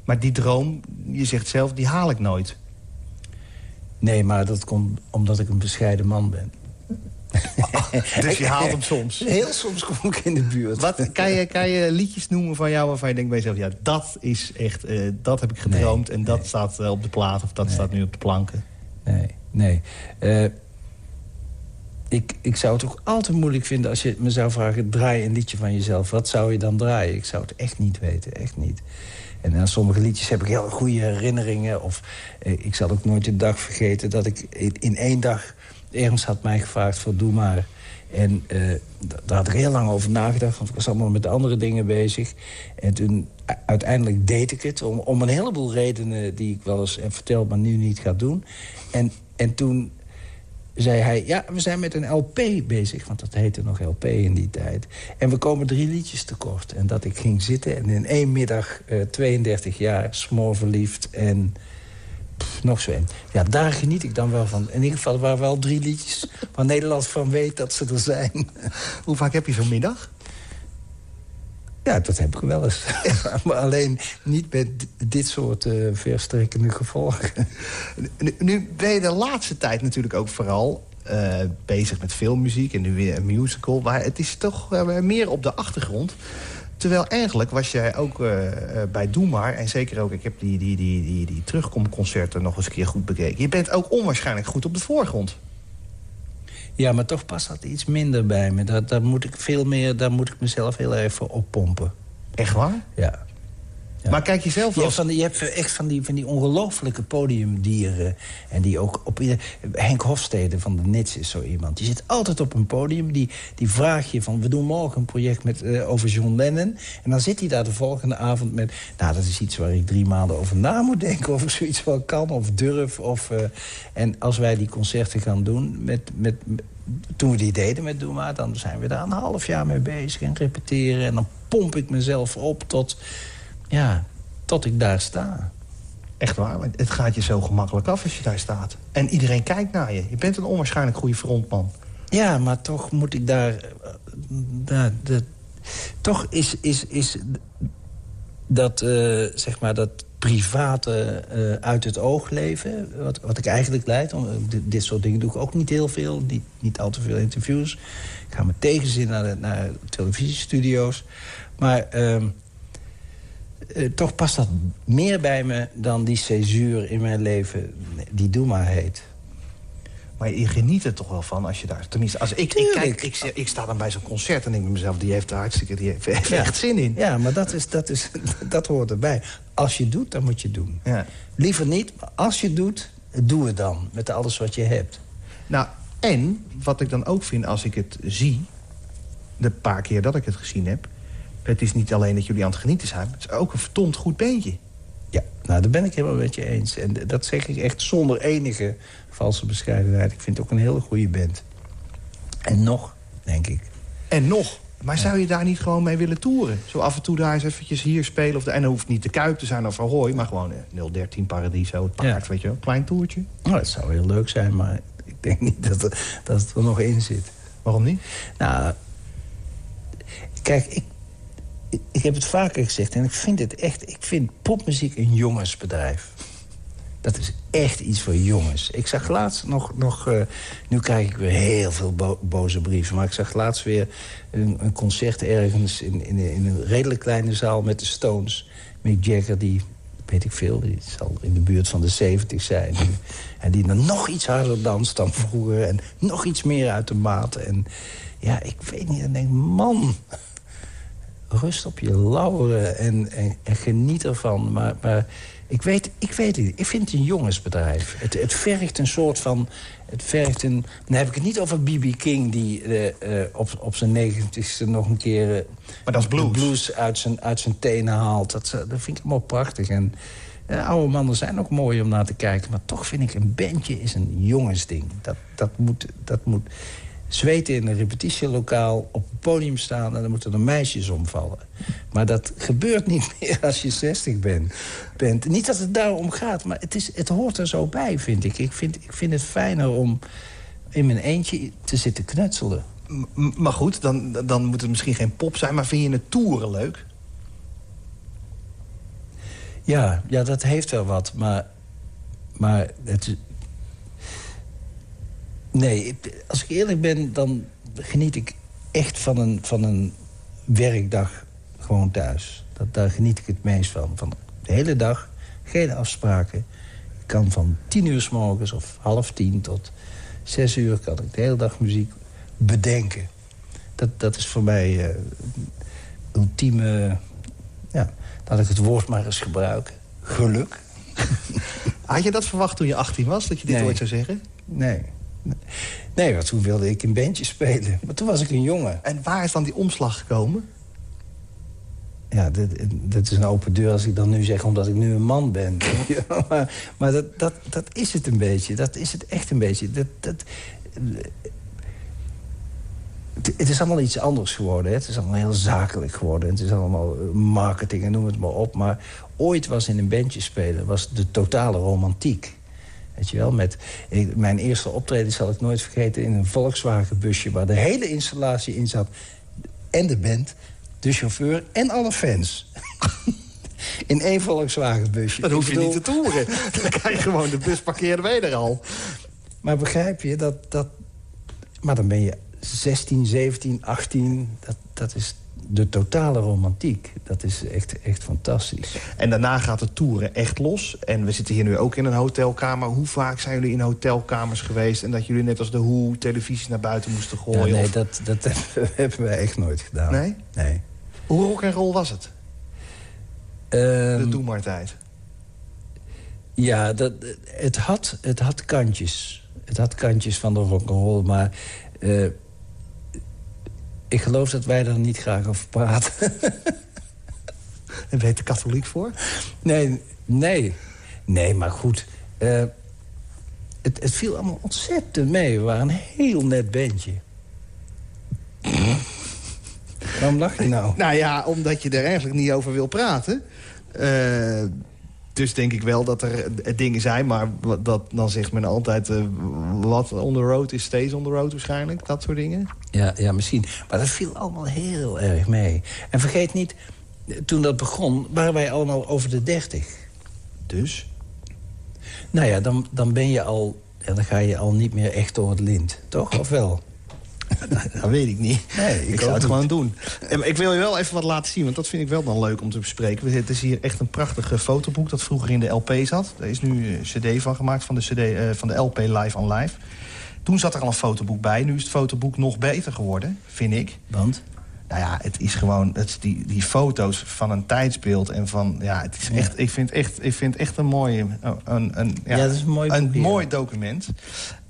Maar die droom, je zegt zelf, die haal ik nooit. Nee, maar dat komt omdat ik een bescheiden man ben. dus je haalt hem soms? Heel soms kom ik in de buurt. Wat, kan, je, kan je liedjes noemen van jou waarvan je denkt bij jezelf... ja, dat is echt, uh, dat heb ik gedroomd nee, en dat nee. staat uh, op de plaat... of dat nee. staat nu op de planken? Nee, nee. Uh, ik, ik zou het ook altijd moeilijk vinden als je me zou vragen... draai een liedje van jezelf, wat zou je dan draaien? Ik zou het echt niet weten, echt niet. En aan sommige liedjes heb ik heel goede herinneringen. Of eh, ik zal ook nooit de dag vergeten dat ik in, in één dag... Ernst had mij gevraagd voor Doe maar. En uh, daar had ik heel lang over nagedacht, want ik was allemaal met andere dingen bezig. En toen uiteindelijk deed ik het, om, om een heleboel redenen die ik wel eens heb verteld... maar nu niet ga doen. En, en toen zei hij, ja, we zijn met een LP bezig. Want dat heette nog LP in die tijd. En we komen drie liedjes tekort. En dat ik ging zitten en in één middag, uh, 32 jaar, smoorverliefd en nog zo een. Ja, daar geniet ik dan wel van. In ieder geval waren wel drie liedjes waar Nederland van weet dat ze er zijn. Hoe vaak heb je zo'n middag? Ja, dat heb ik wel eens. maar alleen niet met dit soort uh, verstrekkende gevolgen. Nu, ben je de laatste tijd natuurlijk ook vooral uh, bezig met filmmuziek... en nu weer een musical. Maar het is toch uh, meer op de achtergrond. Terwijl eigenlijk was jij ook bij Doe Maar... en zeker ook, ik heb die, die, die, die, die terugkomconcerten nog eens een keer goed bekeken. Je bent ook onwaarschijnlijk goed op de voorgrond. Ja, maar toch past dat iets minder bij me. Daar, daar, moet ik veel meer, daar moet ik mezelf heel even oppompen. Echt waar? Ja. Maar kijk je zelf je hebt, je echt van die, van die ongelofelijke podiumdieren. En die ook op ieder... Henk Hofstede van de Nits is zo iemand. Die zit altijd op een podium. Die, die vraag je van... We doen morgen een project met, uh, over John Lennon. En dan zit hij daar de volgende avond met... Nou, dat is iets waar ik drie maanden over na moet denken. Of ik zoiets wel kan of durf. Of, uh, en als wij die concerten gaan doen... Met, met, toen we die deden met Doe Maar... dan zijn we daar een half jaar mee bezig en repeteren. En dan pomp ik mezelf op tot ja, tot ik daar sta. Echt waar, want het gaat je zo gemakkelijk af als je daar staat. En iedereen kijkt naar je. Je bent een onwaarschijnlijk goede frontman. Ja, maar toch moet ik daar... daar de, toch is, is, is dat, uh, zeg maar, dat private uh, uit het oog leven... Wat, wat ik eigenlijk leid. Om, dit, soort dingen doe ik ook niet heel veel. Niet, niet al te veel interviews. Ik ga met tegenzin naar, de, naar televisiestudio's. Maar... Uh, uh, toch past dat meer bij me dan die césuur in mijn leven die Doe maar heet. Maar je geniet er toch wel van als je daar... Tenminste, als ik, ik, kijk, ik, ik, sta dan bij zo'n concert en denk ik mezelf... die heeft er hartstikke die heeft, ja. echt zin in. Ja, maar dat, is, dat, is, dat hoort erbij. Als je doet, dan moet je doen. Ja. Liever niet, maar als je doet, doe het dan. Met alles wat je hebt. Nou, en wat ik dan ook vind als ik het zie... de paar keer dat ik het gezien heb het is niet alleen dat jullie aan het genieten zijn... het is ook een verdomd goed beentje. Ja, nou, daar ben ik helemaal met je eens. En dat zeg ik echt zonder enige valse bescheidenheid. Ik vind het ook een hele goede band. En nog, denk ik. En nog? Maar zou je daar niet gewoon mee willen toeren? Zo af en toe daar eens eventjes hier spelen. Of de, en dan hoeft niet de Kuip te zijn of Ahoy, maar gewoon 013 Paradiso, het paard, ja. weet je wel. Klein toertje. Nou, dat zou heel leuk zijn, maar ik denk niet dat, er, dat het er nog in zit. Waarom niet? Nou, kijk, ik ik heb het vaker gezegd en ik vind het echt... ik vind popmuziek een jongensbedrijf. Dat is echt iets voor jongens. Ik zag laatst nog... nog uh, nu krijg ik weer heel veel bo boze brieven... maar ik zag laatst weer een, een concert ergens... In, in, in, een redelijk kleine zaal met de Stones. Mick Jagger, die, weet ik veel... die zal in de buurt van de 70 zijn. en die dan nog iets harder danst dan vroeger... en nog iets meer uit de maat. En ja, ik weet niet, dan denk ik, man rust op je lauren en, en, en geniet ervan. Maar, maar ik, weet, ik weet het Ik vind het een jongensbedrijf. Het, het vergt een soort van... Het vergt een... Dan heb ik het niet over B.B. King... die uh, uh, op, op zijn negentigste nog een keer... Uh, maar dat is blues. blues uit zijn, uit zijn tenen haalt. Dat, dat vind ik allemaal prachtig. En oude mannen zijn ook mooi om naar te kijken. Maar toch vind ik een bandje is een jongensding. Dat, dat, moet, dat moet zweten in een repetitielokaal, op het podium staan... en dan moeten er meisjes omvallen. Maar dat gebeurt niet meer als je 60 bent. bent. Niet dat het daarom gaat, maar het, is, het hoort er zo bij, vind ik. Ik vind, ik vind het fijner om in mijn eentje te zitten knutselen. M maar goed, dan, dan moet het misschien geen pop zijn... maar vind je het toeren leuk? Ja, ja dat heeft wel wat, maar... Maar het, Nee, als ik eerlijk ben, dan geniet ik echt van een, van een werkdag gewoon thuis. Dat, daar geniet ik het meest van. Van de hele dag, geen afspraken. Ik kan van tien uur s morgens of half tien tot zes uur... kan ik de hele dag muziek bedenken. Dat, dat is voor mij uh, ultieme Ja, dat ik het woord maar eens gebruik. Geluk. Had je dat verwacht toen je 18 was, dat je dit Nee. ooit zou zeggen? Nee. Nee, want toen wilde ik in bandjes spelen. Maar toen was ik een jongen. En waar is dan die omslag gekomen? Ja, dit, dit is een open deur als ik dan nu zeg omdat ik nu een man ben. Ja, maar maar dat, dat, dat is het een beetje. Dat is het echt een beetje. Dat, dat, het, het is allemaal iets anders geworden. Hè? Het is allemaal heel zakelijk geworden. Het is allemaal eh, marketing en noem het maar op. Maar ooit was in een bandje spelen was de totale romantiek. Weet je wel, met ik- mijn eerste optreden zal ik nooit vergeten... in een Volkswagen-busje waar de hele installatie in zat. En de band, de chauffeur en alle fans. in één Volkswagen-busje. Dan hoef je niet te toeren. Dan kan je gewoon de bus parkeren, je er al. Maar begrijp je, dat, dat... Maar dan ben je 16, 17, 18. Dat, dat is de totale romantiek. Dat is echt, echt fantastisch. En daarna gaat de toeren echt los. En we zitten hier nu ook in een hotelkamer. Hoe vaak zijn jullie in hotelkamers geweest... en dat jullie net als de Hoe televisie naar buiten moesten Ja, gooien? nee, of- dat, dat hebben wij echt nooit gedaan. Nee? Nee. Hoe rock en roll was het, Ehm, de Doe maar tijd? Ja, dat, het, had, het had kantjes. Het had kantjes van de rock'n'roll, maar... eh, ik geloof dat wij daar niet graag over praten. En weet de katholiek voor? nee, nee. Nee, maar goed. eh, het, het viel allemaal ontzettend mee. We waren een heel net bandje. Waarom lach je nou? Nou ja, omdat je er eigenlijk niet over wil praten. Eh, dus denk ik wel dat er dingen zijn. Maar dat, dan zegt men altijd... eh, wat on the road is stays on the road waarschijnlijk. Dat soort dingen. Ja, ja, misschien. Maar dat viel allemaal heel erg mee. En vergeet niet, toen dat begon, waren wij allemaal over de dertig. Dus? Nou ja, dan, dan ben je al... Ja, dan ga je al niet meer echt door het lint. Toch? Of wel? Dat weet ik niet. Nee, ik zou het gewoon doen. En Ik wil je wel even wat laten zien, want dat vind ik wel dan leuk om te bespreken. Het is hier echt een prachtig eh, fotoboek dat vroeger in de LP zat. Er is nu een cd van gemaakt van de, CD, eh, van de LP Live on Live. Toen zat er al een fotoboek bij. Nu is het fotoboek nog beter geworden, vind ik. Want? Nou ja, het is gewoon het is die, die foto's van een tijdsbeeld. En van, ja, het is Ja. echt, ik, vind echt, ik vind echt een mooi, een, een, ja, Ja, dat is een mooi een mooi document.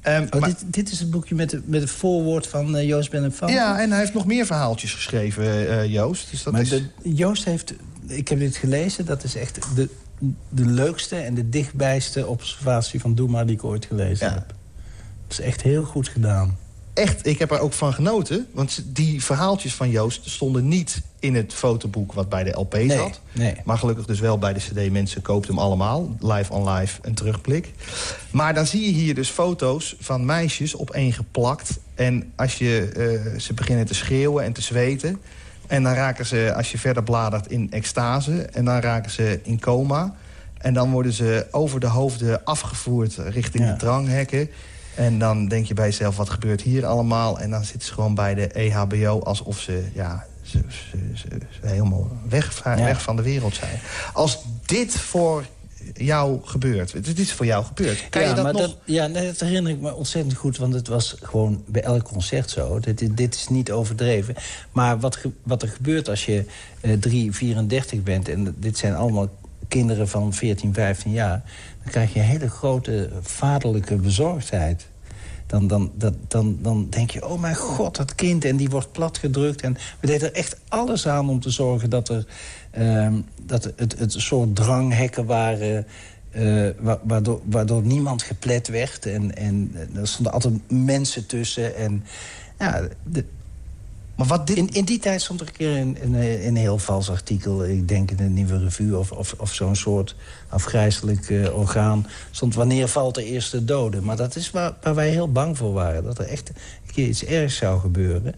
Ehm, Oh, maar- dit, dit is het boekje met, de, met het voorwoord van eh, Joost Ben van. ja, en hij heeft nog meer verhaaltjes geschreven, eh, Joost. Dus dat maar is... de, Joost heeft... Ik heb dit gelezen, dat is echt de, de leukste en de dichtbijste observatie van Doe maar die ik ooit gelezen Ja. heb. Dat is echt heel goed gedaan. Echt, ik heb er ook van genoten. Want die verhaaltjes van Joost stonden niet in het fotoboek wat bij de LP zat. nee. Maar gelukkig dus wel bij de cd. Mensen koopt hem allemaal. Live on live, een terugblik. Maar dan zie je hier dus foto's van meisjes opeengeplakt. En als je, eh, ze beginnen te schreeuwen en te zweten. En dan raken ze, als je verder bladert, in extase. En dan raken ze in coma. En dan worden ze over de hoofden afgevoerd richting Ja. de dranghekken. En dan denk je bij jezelf, wat gebeurt hier allemaal? En dan zitten ze gewoon bij de EHBO alsof ze, ja, ze, ze, ze- ze helemaal weg, Ja. weg van de wereld zijn. Als dit voor jou gebeurt, dit is voor jou gebeurd, kan ja, je dat maar nog... Dat, ja, dat herinner ik me ontzettend goed. Want het was gewoon bij elk concert zo. Dit, dit- is niet overdreven. Maar wat, wat er gebeurt als je eh 3, 34 bent... en dit zijn allemaal kinderen van 14, 15 jaar... dan krijg je hele grote vaderlijke bezorgdheid. Dan, dan, dat, dan, dan denk je, oh mijn god, dat kind, en die wordt platgedrukt. En we deden er echt alles aan om te zorgen dat, er, ehm, dat het, het soort dranghekken waren... eh, wa- waardoor, waardoor niemand geplet werd. En, en er stonden altijd mensen tussen. En, ja, de, Maar wat in, in die tijd stond er een keer een, een, een heel vals artikel... ik denk in de Nieuwe Revue of, of, of zo'n soort afgrijzelijk eh, orgaan... stond wanneer valt de eerste dode. Maar dat is waar, waar wij heel bang voor waren. Dat er echt een keer iets ergs zou gebeuren.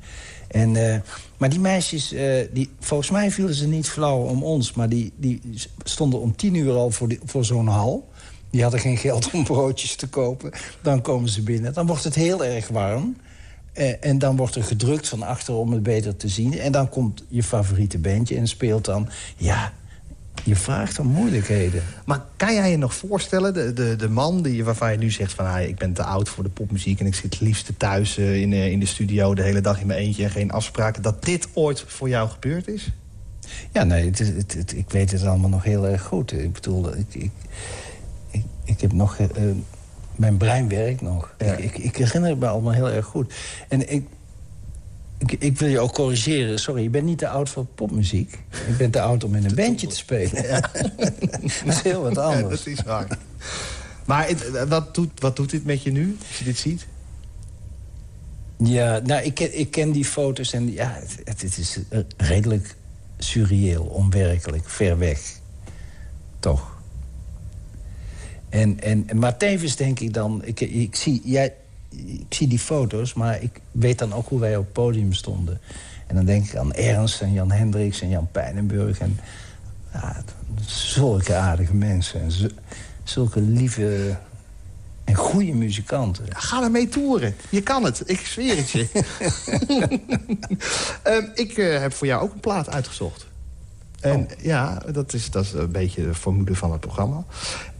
En, eh, maar die meisjes, eh, die, volgens mij vielen ze niet flauw om ons... maar die, die stonden om tien uur al voor, voor zo'n hal... Die hadden geen geld om broodjes te kopen. Dan komen ze binnen. Dan wordt het heel erg warm. Eh, en dan wordt er gedrukt van achter om het beter te zien. En dan komt je favoriete bandje en speelt dan... Ja, je vraagt om moeilijkheden. Maar kan jij je nog voorstellen, de, de, de man die, waarvan je nu zegt... van ah, ik ben te oud voor de popmuziek... en ik zit het liefst thuis eh, in, eh, in de studio de hele dag in mijn eentje... en geen afspraken, dat dit ooit voor jou gebeurd is? Ja, nee, het, het, het, ik weet het allemaal nog heel erg goed. Ik bedoel, ik, ik, ik, ik heb nog... Mijn brein werkt nog. Ik, ik, herinner het me allemaal heel erg goed. En ik, ik, ik, wil je ook corrigeren. Sorry, je bent niet te oud voor popmuziek. Je bent te oud om in een bandje te spelen. Ja. dat is heel wat anders. dat is waar. Maar wat, doet, wat doet dit met je nu, als je dit ziet? Ja, nou, ik ken, ik ken die foto's en ja, het, het is redelijk surreëel, onwerkelijk, ver weg. Toch. En, en, maar tevens denk ik dan... Ik, ik, zie, jij, ik zie die foto's, maar ik weet dan ook hoe wij op het podium stonden. En dan denk ik aan Ernst en Jan Hendricks en Jan Pijnenburg. En, ja, zulke aardige mensen. En zulke lieve en goede muzikanten. Ga ermee toeren. Je kan het. Ik zweer het je. Ehm, ik uh, heb voor jou ook een plaat uitgezocht. En oh. ja, dat is, dat is een beetje de vermoede van het programma.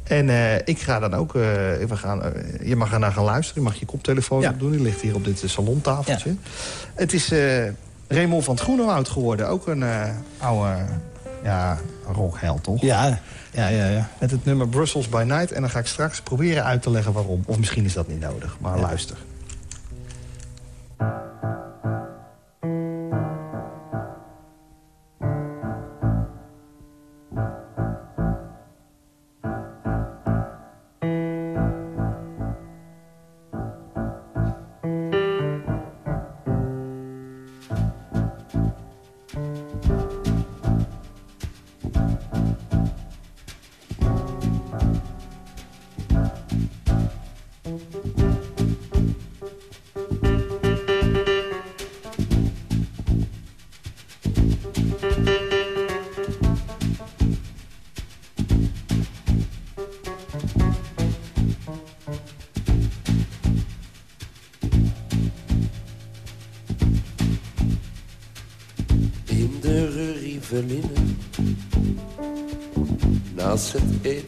En uh, ik ga dan ook... Uh, we gaan, je mag er naar gaan luisteren. Je mag je koptelefoon ja. doen. Die ligt hier op dit salontafeltje. Ja. Het is Raymond van het Groenewoud geworden. Ook een oude ja, rockheld, toch? Ja, ja, ja, ja. Met het nummer Brussels by Night. En dan ga ik straks proberen uit te leggen waarom. Of misschien is dat niet nodig, maar luister.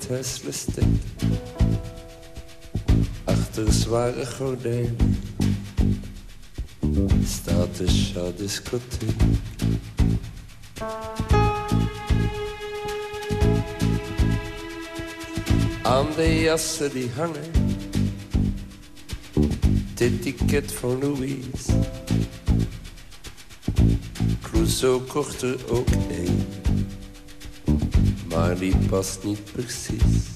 Huis Achter zware gordijnen staat de Schadiscotheek. Aan de jassen die hangen, dit ticket van Louise. Clouseau kocht er ook een maar die past niet precies.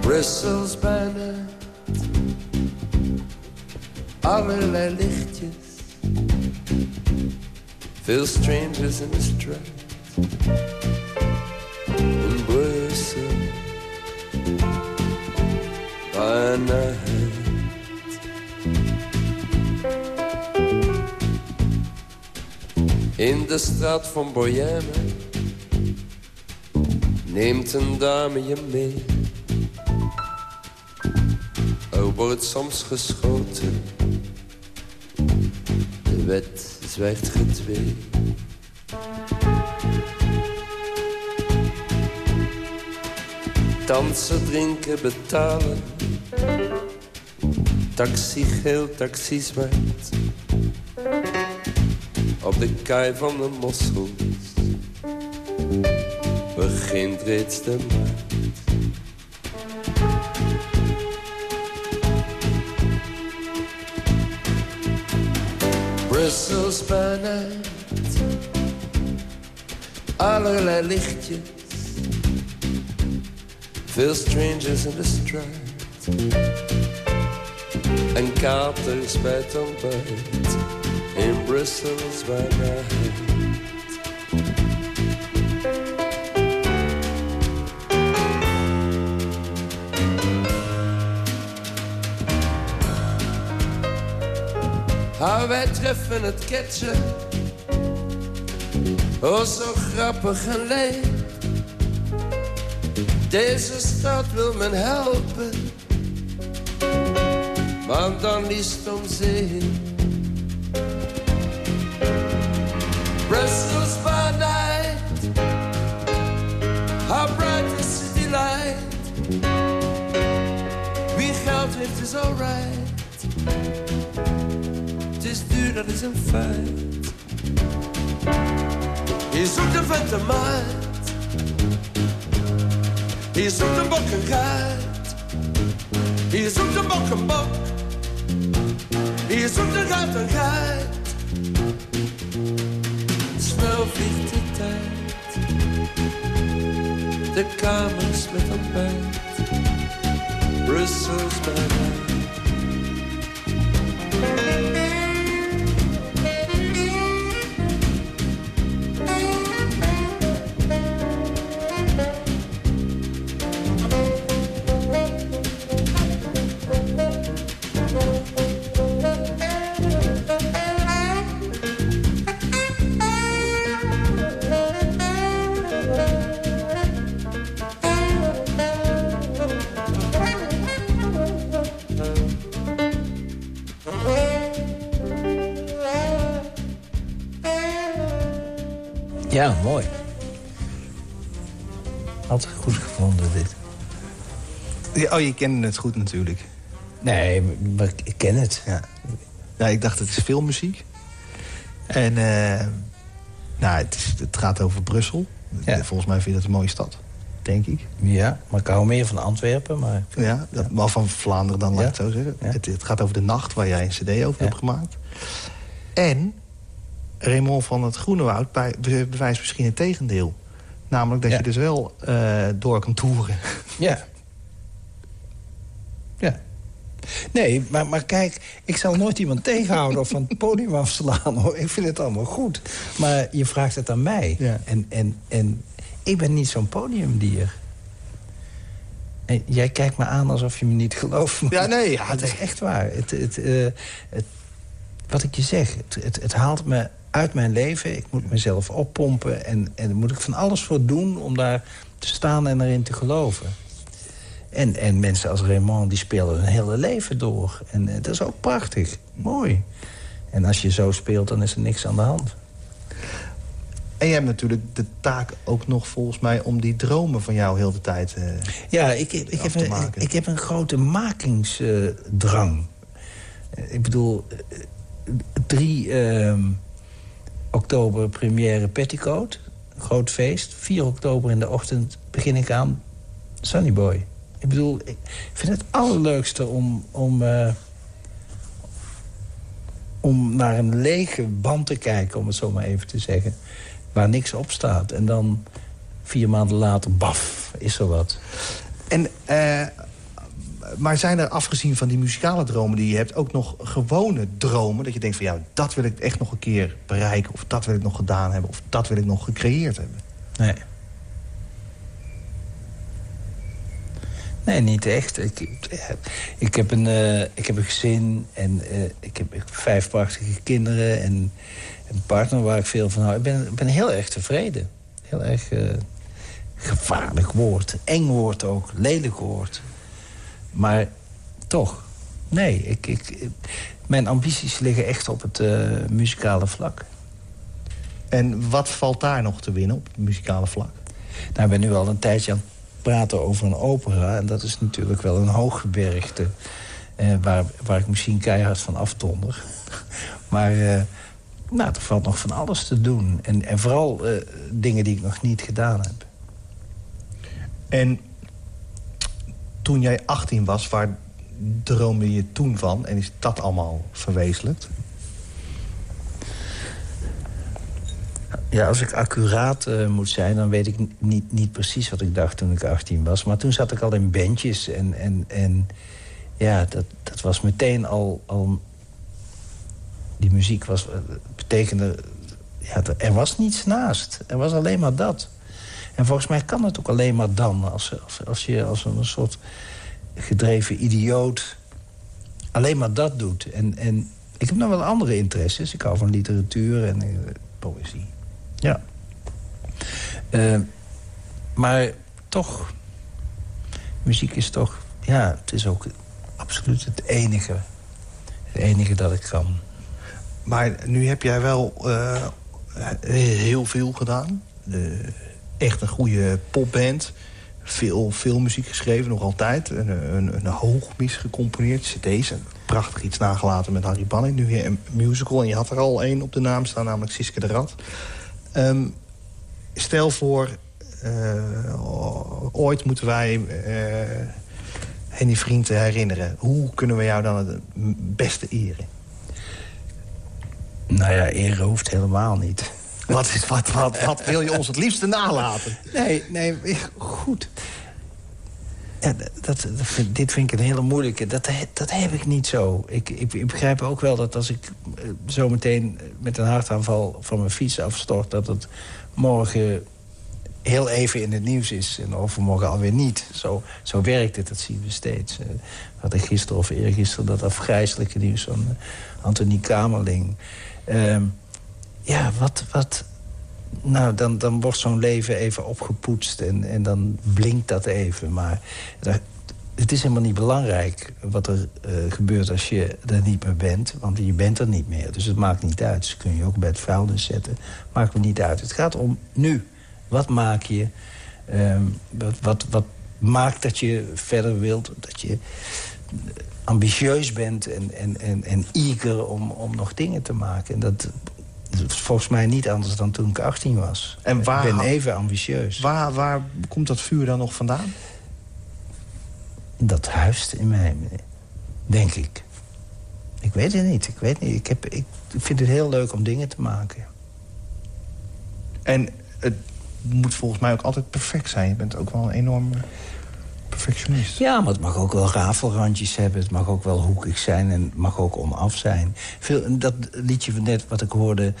Brussels bijna, allerlei lichtjes, veel strangers in the street. In de straat van Boyenne neemt een dame je mee. Er wordt soms geschoten, de wet zwijgt gedwee. Dansen, drinken, betalen. Taxi geel, taxi zwart op de kei van de mossels begint reeds de maand. Brussels bijna allerlei lichtjes, veel strangers in de straat. En katers bij het ontbijt in Brussels by night. Ah, wij treffen het ketsen. Oh, zo grappig en leeg. Deze stad wil men helpen. Maar dan liefst om zee. Brussels by night, how bright the city light. Wie geld heeft is alright. Het is du dat is een feit. Je zoekt een vette maat. Je zoekt een bok een geit. Je zoekt een bok een bok. Je zoekt een geit een. De tijd. De kamers met ontbijt. Brussels bij. Ja, oh, je kende het goed natuurlijk. Nee, maar ik ken het. Ja. ja, ik dacht het is filmmuziek. En eh, nou, het, is, het gaat over Brussel. Ja. Volgens mij vind je het een mooie stad, denk ik. Ja, maar ik hou meer van Antwerpen. Maar... Ja, dat, maar van Vlaanderen dan, laat Ja. ik het zo zeggen. Ja. Het, het gaat over de nacht waar jij een cd over Ja. hebt gemaakt. En Raymond van het Groenewoud bij- be- bewijst misschien het tegendeel. Namelijk dat Ja. je dus wel eh, door kan toeren. Ja. Ja. Nee, maar, maar kijk, ik zal nooit iemand tegenhouden of van het podium afslaan. Ik vind het allemaal goed. Maar je vraagt het aan mij. Ja. En, en, en ik ben niet zo'n podiumdier. En jij kijkt me aan alsof je me niet gelooft. Ja, nee, ja, het is echt waar. Het, het, eh, het, wat ik je zeg, het, het, het haalt me uit mijn leven. Ik moet mezelf oppompen. En, en daar moet ik van alles voor doen om daar te staan en erin te geloven. En, en mensen als Raymond, die spelen hun hele leven door. En eh, dat is ook prachtig. Mooi. En als je zo speelt, dan is er niks aan de hand. En je hebt natuurlijk de taak ook nog volgens mij... om die dromen van jou heel de tijd... eh, Ja, ik, ik, af heb, te een, ik heb een grote makingsdrang. Eh, ik bedoel, eh, 3 ehm, oktober première Petticoat. Groot feest. 4 oktober in de ochtend begin ik aan Sunny Boy. Ik bedoel, ik vind het allerleukste om... om eh, om naar een lege band te kijken, om het zo maar even te zeggen. Waar niks op staat. En dan vier maanden later, baf, is er wat. En, eh, maar zijn er afgezien van die muzikale dromen die je hebt... ook nog gewone dromen? Dat je denkt van ja, dat wil ik echt nog een keer bereiken... of dat wil ik nog gedaan hebben, of dat wil ik nog gecreëerd hebben? Nee. Nee, niet echt. Ik, ik, heb, een, eh, ik heb een gezin en eh, ik heb vijf prachtige kinderen... en een partner waar ik veel van hou. Ik ben, ben heel erg tevreden. Heel erg eh, gevaarlijk woord. Eng woord ook. Lelijk woord. Maar toch. Nee, ik, ik, mijn ambities liggen echt op het eh, muzikale vlak. En wat valt daar nog te winnen op het muzikale vlak? Nou, ik ben nu al een tijdje aan het praten over een opera. En dat is natuurlijk wel een hooggebergte. Eh, waar, waar ik misschien keihard van afdonder. maar eh, nou, er valt nog van alles te doen. En, en vooral eh, dingen die ik nog niet gedaan heb. En toen jij 18 was, waar droomde je toen van? En is dat allemaal verwezenlijkt? Ja, als ik accuraat eh, moet zijn, dan weet ik niet, niet precies wat ik dacht toen ik 18 was. Maar toen zat ik al in bandjes en, en, en ja, dat, dat was meteen al, al... Die muziek was, eh, betekende... Ja, er- er was niets naast. Er was alleen maar dat. En volgens mij kan het ook alleen maar dan. Als, als, als je als een soort gedreven idioot alleen maar dat doet. En, en ik heb nog wel andere interesses. Ik hou van literatuur en eh, poëzie. Ja. Eh, maar toch, muziek is toch... Ja, het is ook absoluut het enige. Het enige dat ik kan. Maar nu heb jij wel eh, heel veel gedaan. Echt een goede popband. veel, veel muziek geschreven, nog altijd. Een, een, een hoogmis gecomponeerd, cd's. Prachtig iets nagelaten met Harry Banning. Nu weer een musical. En je had er al één op de naam staan, namelijk Siske de Rad. Ehm, stel voor, uh, ooit moeten wij uh, Henny Vrienden herinneren. Hoe kunnen we jou dan het beste eren? Nou ja, eren hoeft helemaal niet. Wat, is, wat, wat, wat wil je ons het liefste nalaten? Nee, nee, goed. Ja, dat, dit vind ik een hele moeilijke. Dat, dat heb ik niet zo. Ik, ik, ik begrijp ook wel dat als ik uh, zo meteen met een hartaanval van mijn fiets afstort... dat het morgen heel even in het nieuws is en overmorgen alweer niet. Zo, zo werkt het, dat zien we steeds. Uh, had ik gisteren of eergisteren dat afgrijzelijke nieuws van Anthony Kamerling. Uh, ja, wat... wat nou, dan, dan wordt zo'n leven even opgepoetst en, en dan blinkt dat even. Maar het is helemaal niet belangrijk wat er uh, gebeurt als je er niet meer bent. Want je bent er niet meer, dus het maakt niet uit. Dus kun je ook bij het vuilnis zetten. Maakt me niet uit. Het gaat om nu. Wat maak je? Um, wat, wat, wat maakt dat je verder wilt? Dat je ambitieus bent en, en, en, en eager om, om nog dingen te maken. En dat volgens mij niet anders dan toen ik 18 was. En waar, ik ben even ambitieus. Waar, waar komt dat vuur dan nog vandaan? Dat huist in mij, denk ik. Ik weet het niet. Ik, weet niet. Ik, heb, ik vind het heel leuk om dingen te maken. En het moet volgens mij ook altijd perfect zijn. Je bent ook wel een enorme perfectionist. Ja, maar het mag ook wel rafelrandjes hebben. Het mag ook wel hoekig zijn en het mag ook onaf zijn. Veel, dat liedje van net wat ik hoorde...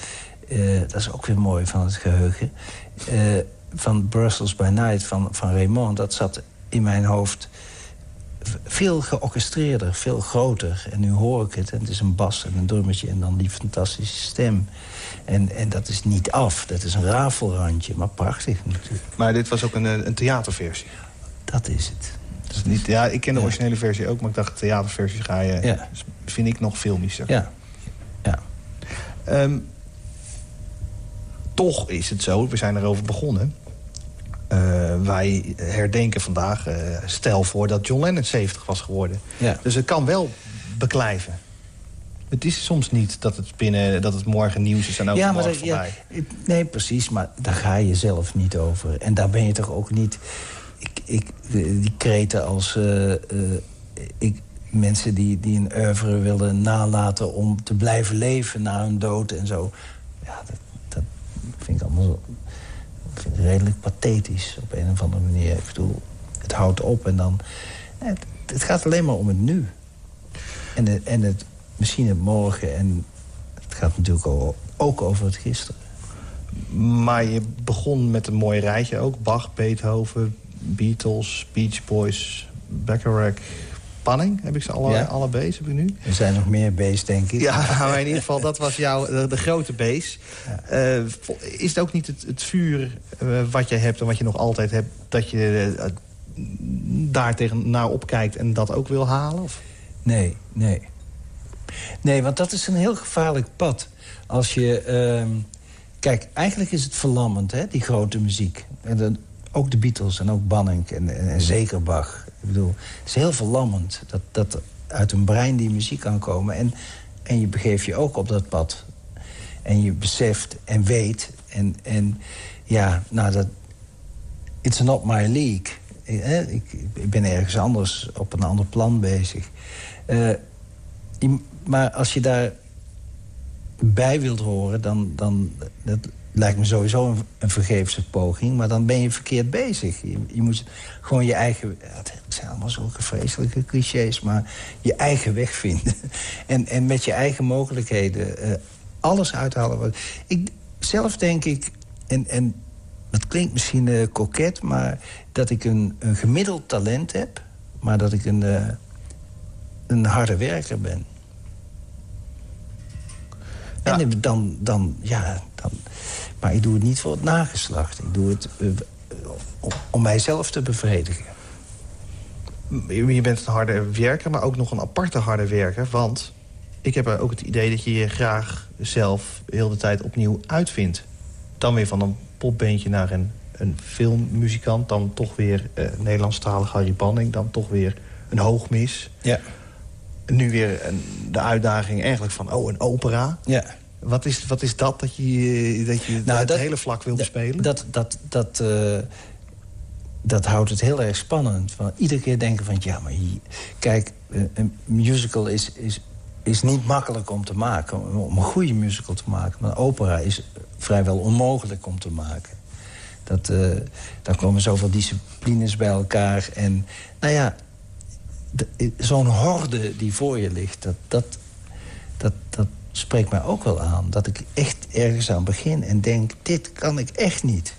Uh, dat is ook weer mooi van het geheugen. Uh, van Brussels by Night van, van Raymond. Dat zat in mijn hoofd veel georchestreerder, veel groter. En nu hoor ik het. En het is een bas en een drummetje en dan die fantastische stem. En, en dat is niet af. Dat is een rafelrandje, maar prachtig natuurlijk. Maar dit was ook een, een theaterversie? Dat is het. Niet, ja, ik ken de originele versie ook, maar ik dacht, theaterversie ga je... Ja. vind ik nog filmischer. Ja. ja. Um, toch is het zo, we zijn erover begonnen... Uh, wij herdenken vandaag, uh, stel voor dat John Lennon 70 was geworden. Ja. Dus het kan wel beklijven. Het is soms niet dat het, binnen, dat het morgen nieuws is en ook ja, maar dat, voorbij. Ja, nee, precies, maar daar ga je zelf niet over. En daar ben je toch ook niet ik, ik, die kreten als... Uh, ik, mensen die, die een oeuvre willen nalaten om te blijven leven na hun dood en zo. Ja, dat, dat vind ik allemaal redelijk pathetisch op een of andere manier. Ik bedoel, het houdt op en dan... Het, het gaat alleen maar om het nu. En, en het, misschien het morgen en het gaat natuurlijk ook over het gisteren. Maar je begon met een mooi rijtje ook. Bach, Beethoven, Beatles, Beach Boys, Bacharach, Panning. Heb ik ze alle, alle heb ik nu? Er zijn nog meer B's, denk ik. Ja, maar in ieder geval, dat was jouw, de, grote B's. Uh, is het ook niet het, het vuur uh, wat je hebt en wat je nog altijd hebt... dat je uh, daar tegen naar opkijkt en dat ook wil halen? Of? Nee, nee. Nee, want dat is een heel gevaarlijk pad. Als je... Ehm, kijk, eigenlijk is het verlammend, hè, die grote muziek. En dan ook de Beatles en ook Banning en, en, zeker Bach. Ik bedoel, het is heel verlammend dat, dat uit een brein die muziek kan komen. En, en je begeeft je ook op dat pad. En je beseft en weet. En, en ja, nou dat... It's not my league. Ik, ben ergens anders, op een ander plan bezig. Uh, maar als je daar bij wilt horen, dan, dan dat lijkt me sowieso een, een vergeefse poging. Maar dan ben je verkeerd bezig. Je, je moet gewoon je eigen... Het zijn allemaal zulke vreselijke clichés, maar je eigen weg vinden. En, en met je eigen mogelijkheden uh, alles uithalen. Ik, zelf denk ik, en, en dat klinkt misschien uh, koket... maar dat ik een, een gemiddeld talent heb... maar dat ik een, uh, een harde werker ben. En dan, dan, ja, dan... Maar ik doe het niet voor het nageslacht. Ik doe het uh, om mijzelf te bevredigen. Je bent een harde werker, maar ook nog een aparte harde werker. Want ik heb ook het idee dat je je graag zelf heel de tijd opnieuw uitvindt. Dan weer van een popbeentje naar een een filmmuzikant. Dan toch weer uh, Nederlandstalig Harry Banning. Dan toch weer een hoogmis. Ja. Nu weer een, de uitdaging eigenlijk van, oh, een opera. Ja. Wat is, wat is dat, dat je, dat je nou, het hele vlak wil bespelen? Dat, dat, dat, uh, dat houdt het heel erg spannend. Van iedere keer denken van, ja, maar hier, kijk, een musical is, is, is niet makkelijk om te maken. Om een goede musical te maken. Maar een opera is vrijwel onmogelijk om te maken. Dat, uh, daar komen zoveel disciplines bij elkaar. En nou ja, zo'n horde die voor je ligt... Dat, dat, dat, dat spreekt mij ook wel aan. Dat ik echt ergens aan begin en denk... dit kan ik echt niet.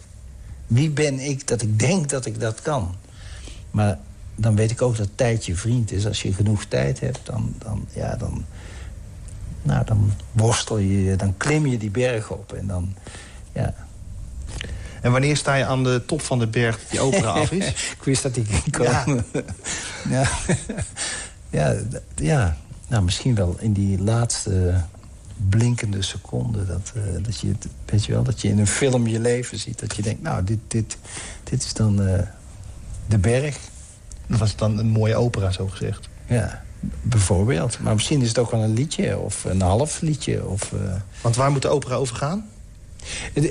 Wie ben ik dat ik denk dat ik dat kan? Maar dan weet ik ook dat tijd je vriend is. Als je genoeg tijd hebt, dan, dan, ja, dan, nou, dan worstel je, dan klim je die berg op. En dan, ja... En wanneer sta je aan de top van de berg die opera af is? ik wist dat die ging komen. Ja. ja. ja, Nou, misschien wel in die laatste blinkende seconde. Dat, uh, dat, je, weet je wel, dat je in een film je leven ziet. Dat je denkt, nou, dit, dit, dit is dan uh, de berg. Dat was dan een mooie opera, zo gezegd. Ja, bijvoorbeeld. Maar misschien is het ook wel een liedje of een half liedje. Of, uh... Want waar moet de opera over gaan?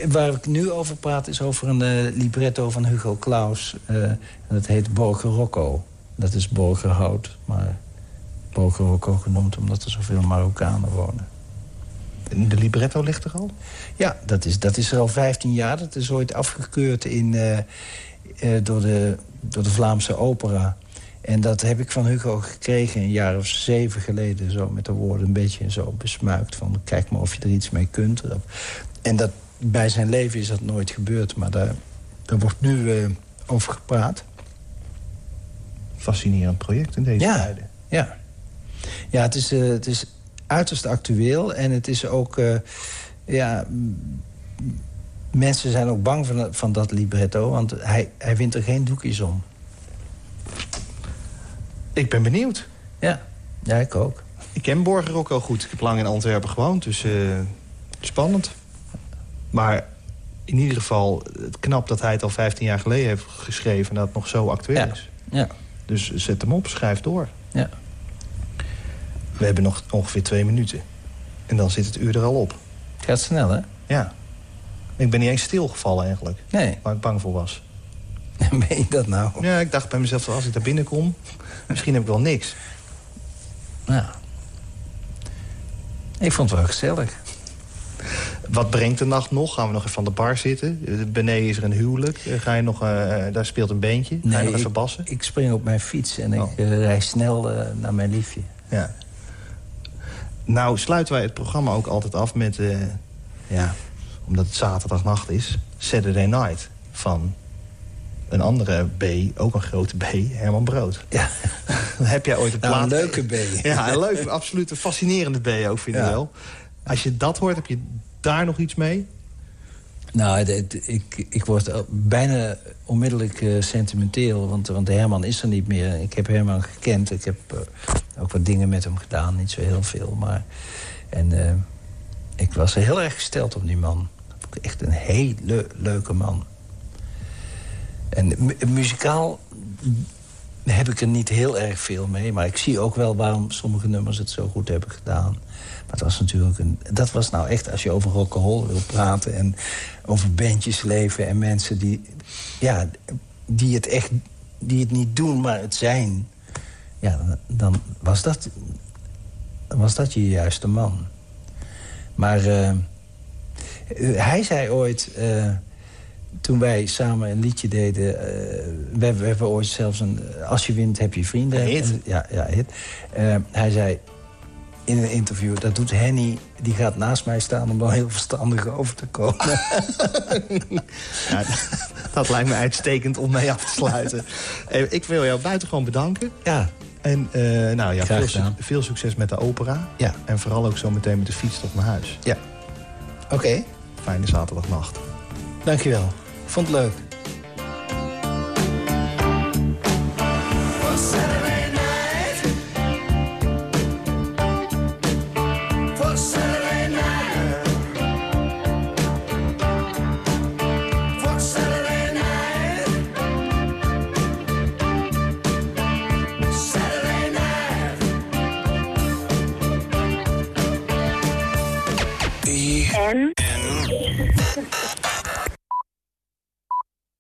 Waar ik nu over praat is over een uh, libretto van Hugo Claus. Uh, en dat heet Borger Rocco. Dat is Borgerhout, maar Borger Rocco genoemd... omdat er zoveel Marokkanen wonen. En de libretto ligt er al? Ja, dat is, dat is er al 15 jaar. Dat is ooit afgekeurd in, uh, door, de, door de Vlaamse opera. En dat heb ik van Hugo gekregen een jaar of zeven geleden. Zo met de woorden een beetje zo besmuikt. Van kijk maar of je er iets mee kunt. En dat, bij zijn leven is dat nooit gebeurd. Maar daar, daar wordt nu uh, over gepraat. Fascinerend project in deze ja, tijden. Ja, ja het, is, uh, het is uiterst actueel. En het is ook... Uh, ja, mensen zijn ook bang van, van dat libretto. Want hij, hij wint er geen doekjes om. Ik ben benieuwd. Ja, ja ik ook. Ik ken Borger ook wel goed. Ik heb lang in Antwerpen gewoond, dus uh, spannend. Maar in ieder geval, het knap dat hij het al 15 jaar geleden heeft geschreven... en dat het nog zo actueel ja. is. Ja. Dus zet hem op, schrijf door. Ja. We hebben nog ongeveer twee minuten. En dan zit het uur er al op. Het gaat snel, hè? Ja. Ik ben niet eens stilgevallen eigenlijk. Nee. Waar ik bang voor was. Meen je dat nou? Ja, ik dacht bij mezelf, als ik daar binnenkom... misschien heb ik wel niks. Ja. Ik vond het wel gezellig. Wat brengt de nacht nog? Gaan we nog even aan de bar zitten? Beneden is er een huwelijk. Ga je nog, uh, daar speelt een beentje. Ga je nog even bassen? Ik, ik spring op mijn fiets en oh. ik uh, rij snel uh, naar mijn liefje. Ja. Nou sluiten wij het programma ook altijd af met... ja, omdat het zaterdagnacht is... Saturday Night van een andere B, ook een grote B, Herman Brood. Ja. Heb jij ooit een plaat... Nou, een leuke B. Ja, een leuke, absoluut een fascinerende B ook, vind ik ja. wel. Als je dat hoort, heb je daar nog iets mee? Nou, het, het, ik, ik word bijna onmiddellijk uh, sentimenteel, want, want Herman is er niet meer. Ik heb Herman gekend, ik heb uh, ook wat dingen met hem gedaan, niet zo heel veel. Maar, en uh, ik was heel erg gesteld op die man. Echt een hele leuke man. En mu muzikaal heb ik er niet heel erg veel mee. Maar ik zie ook wel waarom sommige nummers het zo goed hebben gedaan. Maar het was natuurlijk een... Dat was nou echt, als je over rock'n'roll wil praten... en over bandjes leven en mensen die... Ja, die het echt... Die het niet doen, maar het zijn. Ja, dan, was dat... Was dat je juiste man. Maar uh, hij zei ooit... Uh, toen wij samen een liedje deden... Uh, we, we, hebben ooit zelfs een... Als je wint, heb je vrienden. Hit. Ja, ja hit. Uh, hij zei in een interview... dat doet Henny, die gaat naast mij staan... om wel heel verstandig over te komen. ja, dat lijkt me uitstekend om mee af te sluiten. Ik wil jou buitengewoon bedanken. Ja. En uh, nou ja, veel, veel, succes met de opera. Ja. En vooral ook zo meteen met de fiets tot naar huis. Ja. Oké. Okay. Fijne zaterdagnacht. Dankjewel. Vond het leuk.